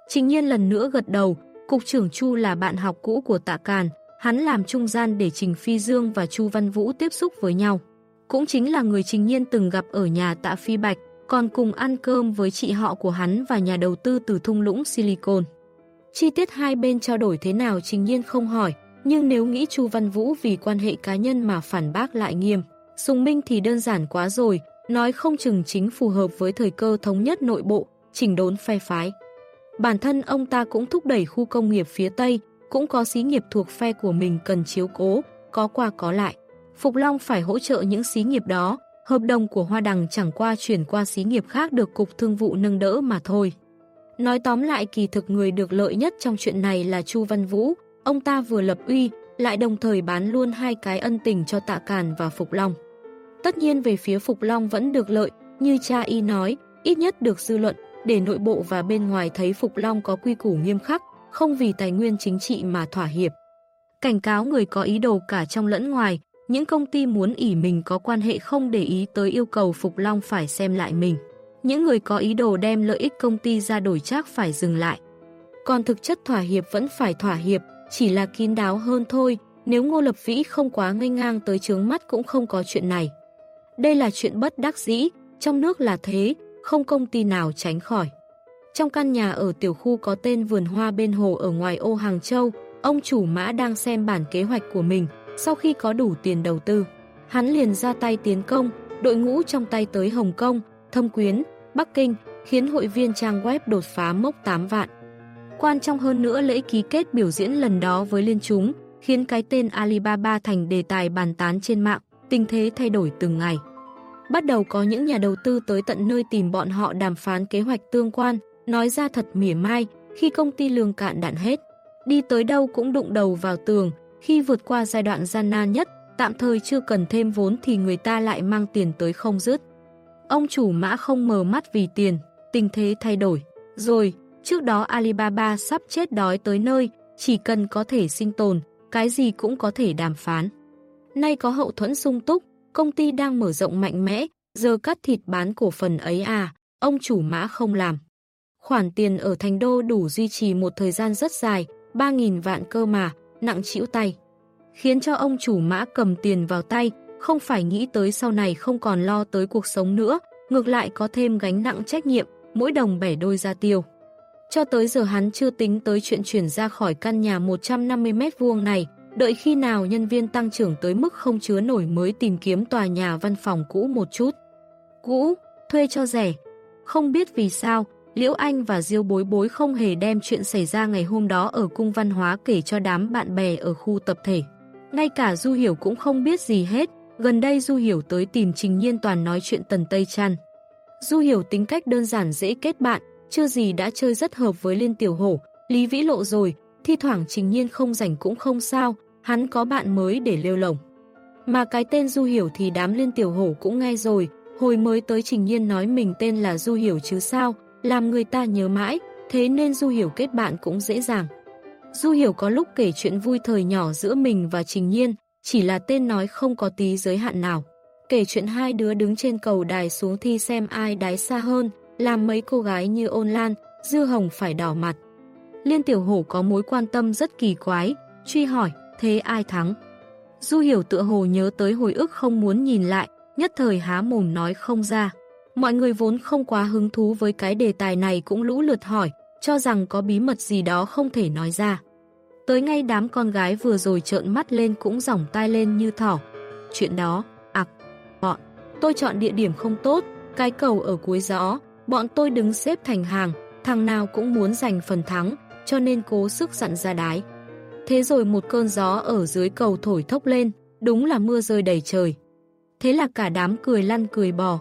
Trình nhiên lần nữa gật đầu, cục trưởng Chu là bạn học cũ của tạ càn, hắn làm trung gian để Trình Phi Dương và Chu Văn Vũ tiếp xúc với nhau. Cũng chính là người Trình Nhiên từng gặp ở nhà tạ Phi Bạch, còn cùng ăn cơm với chị họ của hắn và nhà đầu tư từ thung lũng Silicon. Chi tiết hai bên trao đổi thế nào Trình Nhiên không hỏi, nhưng nếu nghĩ Chu Văn Vũ vì quan hệ cá nhân mà phản bác lại nghiêm, Sùng Minh thì đơn giản quá rồi, nói không chừng chính phù hợp với thời cơ thống nhất nội bộ, chỉnh đốn phe phái. Bản thân ông ta cũng thúc đẩy khu công nghiệp phía Tây, cũng có xí nghiệp thuộc phe của mình cần chiếu cố, có qua có lại. Phục Long phải hỗ trợ những xí nghiệp đó, hợp đồng của Hoa Đằng chẳng qua chuyển qua xí nghiệp khác được Cục Thương vụ nâng đỡ mà thôi. Nói tóm lại kỳ thực người được lợi nhất trong chuyện này là Chu Văn Vũ, ông ta vừa lập uy, lại đồng thời bán luôn hai cái ân tình cho Tạ Càn và Phục Long. Tất nhiên về phía Phục Long vẫn được lợi, như cha y nói, ít nhất được dư luận, để nội bộ và bên ngoài thấy Phục Long có quy củ nghiêm khắc, không vì tài nguyên chính trị mà thỏa hiệp. Cảnh cáo người có ý đồ cả trong lẫn ngoài, những công ty muốn ỉ mình có quan hệ không để ý tới yêu cầu Phục Long phải xem lại mình. Những người có ý đồ đem lợi ích công ty ra đổi chắc phải dừng lại. Còn thực chất thỏa hiệp vẫn phải thỏa hiệp, chỉ là kín đáo hơn thôi, nếu Ngô Lập Vĩ không quá ngây ngang tới chướng mắt cũng không có chuyện này. Đây là chuyện bất đắc dĩ, trong nước là thế, không công ty nào tránh khỏi. Trong căn nhà ở tiểu khu có tên vườn hoa bên hồ ở ngoài ô Hàng Châu, ông chủ mã đang xem bản kế hoạch của mình, sau khi có đủ tiền đầu tư. Hắn liền ra tay tiến công, đội ngũ trong tay tới Hồng Kông, Thâm Quyến, Bắc Kinh, khiến hội viên trang web đột phá mốc 8 vạn. Quan trọng hơn nữa lễ ký kết biểu diễn lần đó với liên chúng, khiến cái tên Alibaba thành đề tài bàn tán trên mạng, tình thế thay đổi từng ngày. Bắt đầu có những nhà đầu tư tới tận nơi tìm bọn họ đàm phán kế hoạch tương quan, nói ra thật mỉa mai, khi công ty lương cạn đạn hết. Đi tới đâu cũng đụng đầu vào tường, khi vượt qua giai đoạn gian nan nhất, tạm thời chưa cần thêm vốn thì người ta lại mang tiền tới không dứt. Ông chủ mã không mờ mắt vì tiền, tình thế thay đổi. Rồi, trước đó Alibaba sắp chết đói tới nơi, chỉ cần có thể sinh tồn, cái gì cũng có thể đàm phán. Nay có hậu thuẫn sung túc, công ty đang mở rộng mạnh mẽ, giờ cắt thịt bán cổ phần ấy à, ông chủ mã không làm. Khoản tiền ở thành đô đủ duy trì một thời gian rất dài, 3.000 vạn cơ mà, nặng chịu tay. Khiến cho ông chủ mã cầm tiền vào tay, không phải nghĩ tới sau này không còn lo tới cuộc sống nữa, ngược lại có thêm gánh nặng trách nhiệm, mỗi đồng bẻ đôi ra tiêu. Cho tới giờ hắn chưa tính tới chuyện chuyển ra khỏi căn nhà 150 mét vuông này, đợi khi nào nhân viên tăng trưởng tới mức không chứa nổi mới tìm kiếm tòa nhà văn phòng cũ một chút. Cũ, thuê cho rẻ. Không biết vì sao, Liễu Anh và Diêu Bối Bối không hề đem chuyện xảy ra ngày hôm đó ở cung văn hóa kể cho đám bạn bè ở khu tập thể. Ngay cả Du Hiểu cũng không biết gì hết, gần đây Du Hiểu tới tìm Trình Nhiên Toàn nói chuyện Tần Tây Trăn. Du Hiểu tính cách đơn giản dễ kết bạn, chưa gì đã chơi rất hợp với Liên Tiểu Hổ, Lý Vĩ Lộ rồi, thi thoảng Trình Nhiên không rảnh cũng không sao, hắn có bạn mới để lêu lồng. Mà cái tên Du Hiểu thì đám Liên Tiểu Hổ cũng nghe rồi, hồi mới tới Trình Nhiên nói mình tên là Du Hiểu chứ sao, làm người ta nhớ mãi, thế nên Du Hiểu kết bạn cũng dễ dàng. Du Hiểu có lúc kể chuyện vui thời nhỏ giữa mình và Trình Nhiên, chỉ là tên nói không có tí giới hạn nào. Kể chuyện hai đứa đứng trên cầu đài xuống thi xem ai đáy xa hơn, làm mấy cô gái như ôn lan, dư hồng phải đỏ mặt. Liên Tiểu Hổ có mối quan tâm rất kỳ quái, truy hỏi, thế ai thắng? Du Hiểu tựa hồ nhớ tới hồi ức không muốn nhìn lại, nhất thời há mồm nói không ra. Mọi người vốn không quá hứng thú với cái đề tài này cũng lũ lượt hỏi, cho rằng có bí mật gì đó không thể nói ra. Tới ngay đám con gái vừa rồi trợn mắt lên cũng giỏng tai lên như thỏ. chuyện đó, ạc, bọn, tôi chọn địa điểm không tốt, cái cầu ở cuối gió, bọn tôi đứng xếp thành hàng, thằng nào cũng muốn giành phần thắng, cho nên cố sức dặn ra đái. Thế rồi một cơn gió ở dưới cầu thổi thốc lên, đúng là mưa rơi đầy trời. Thế là cả đám cười lăn cười bò,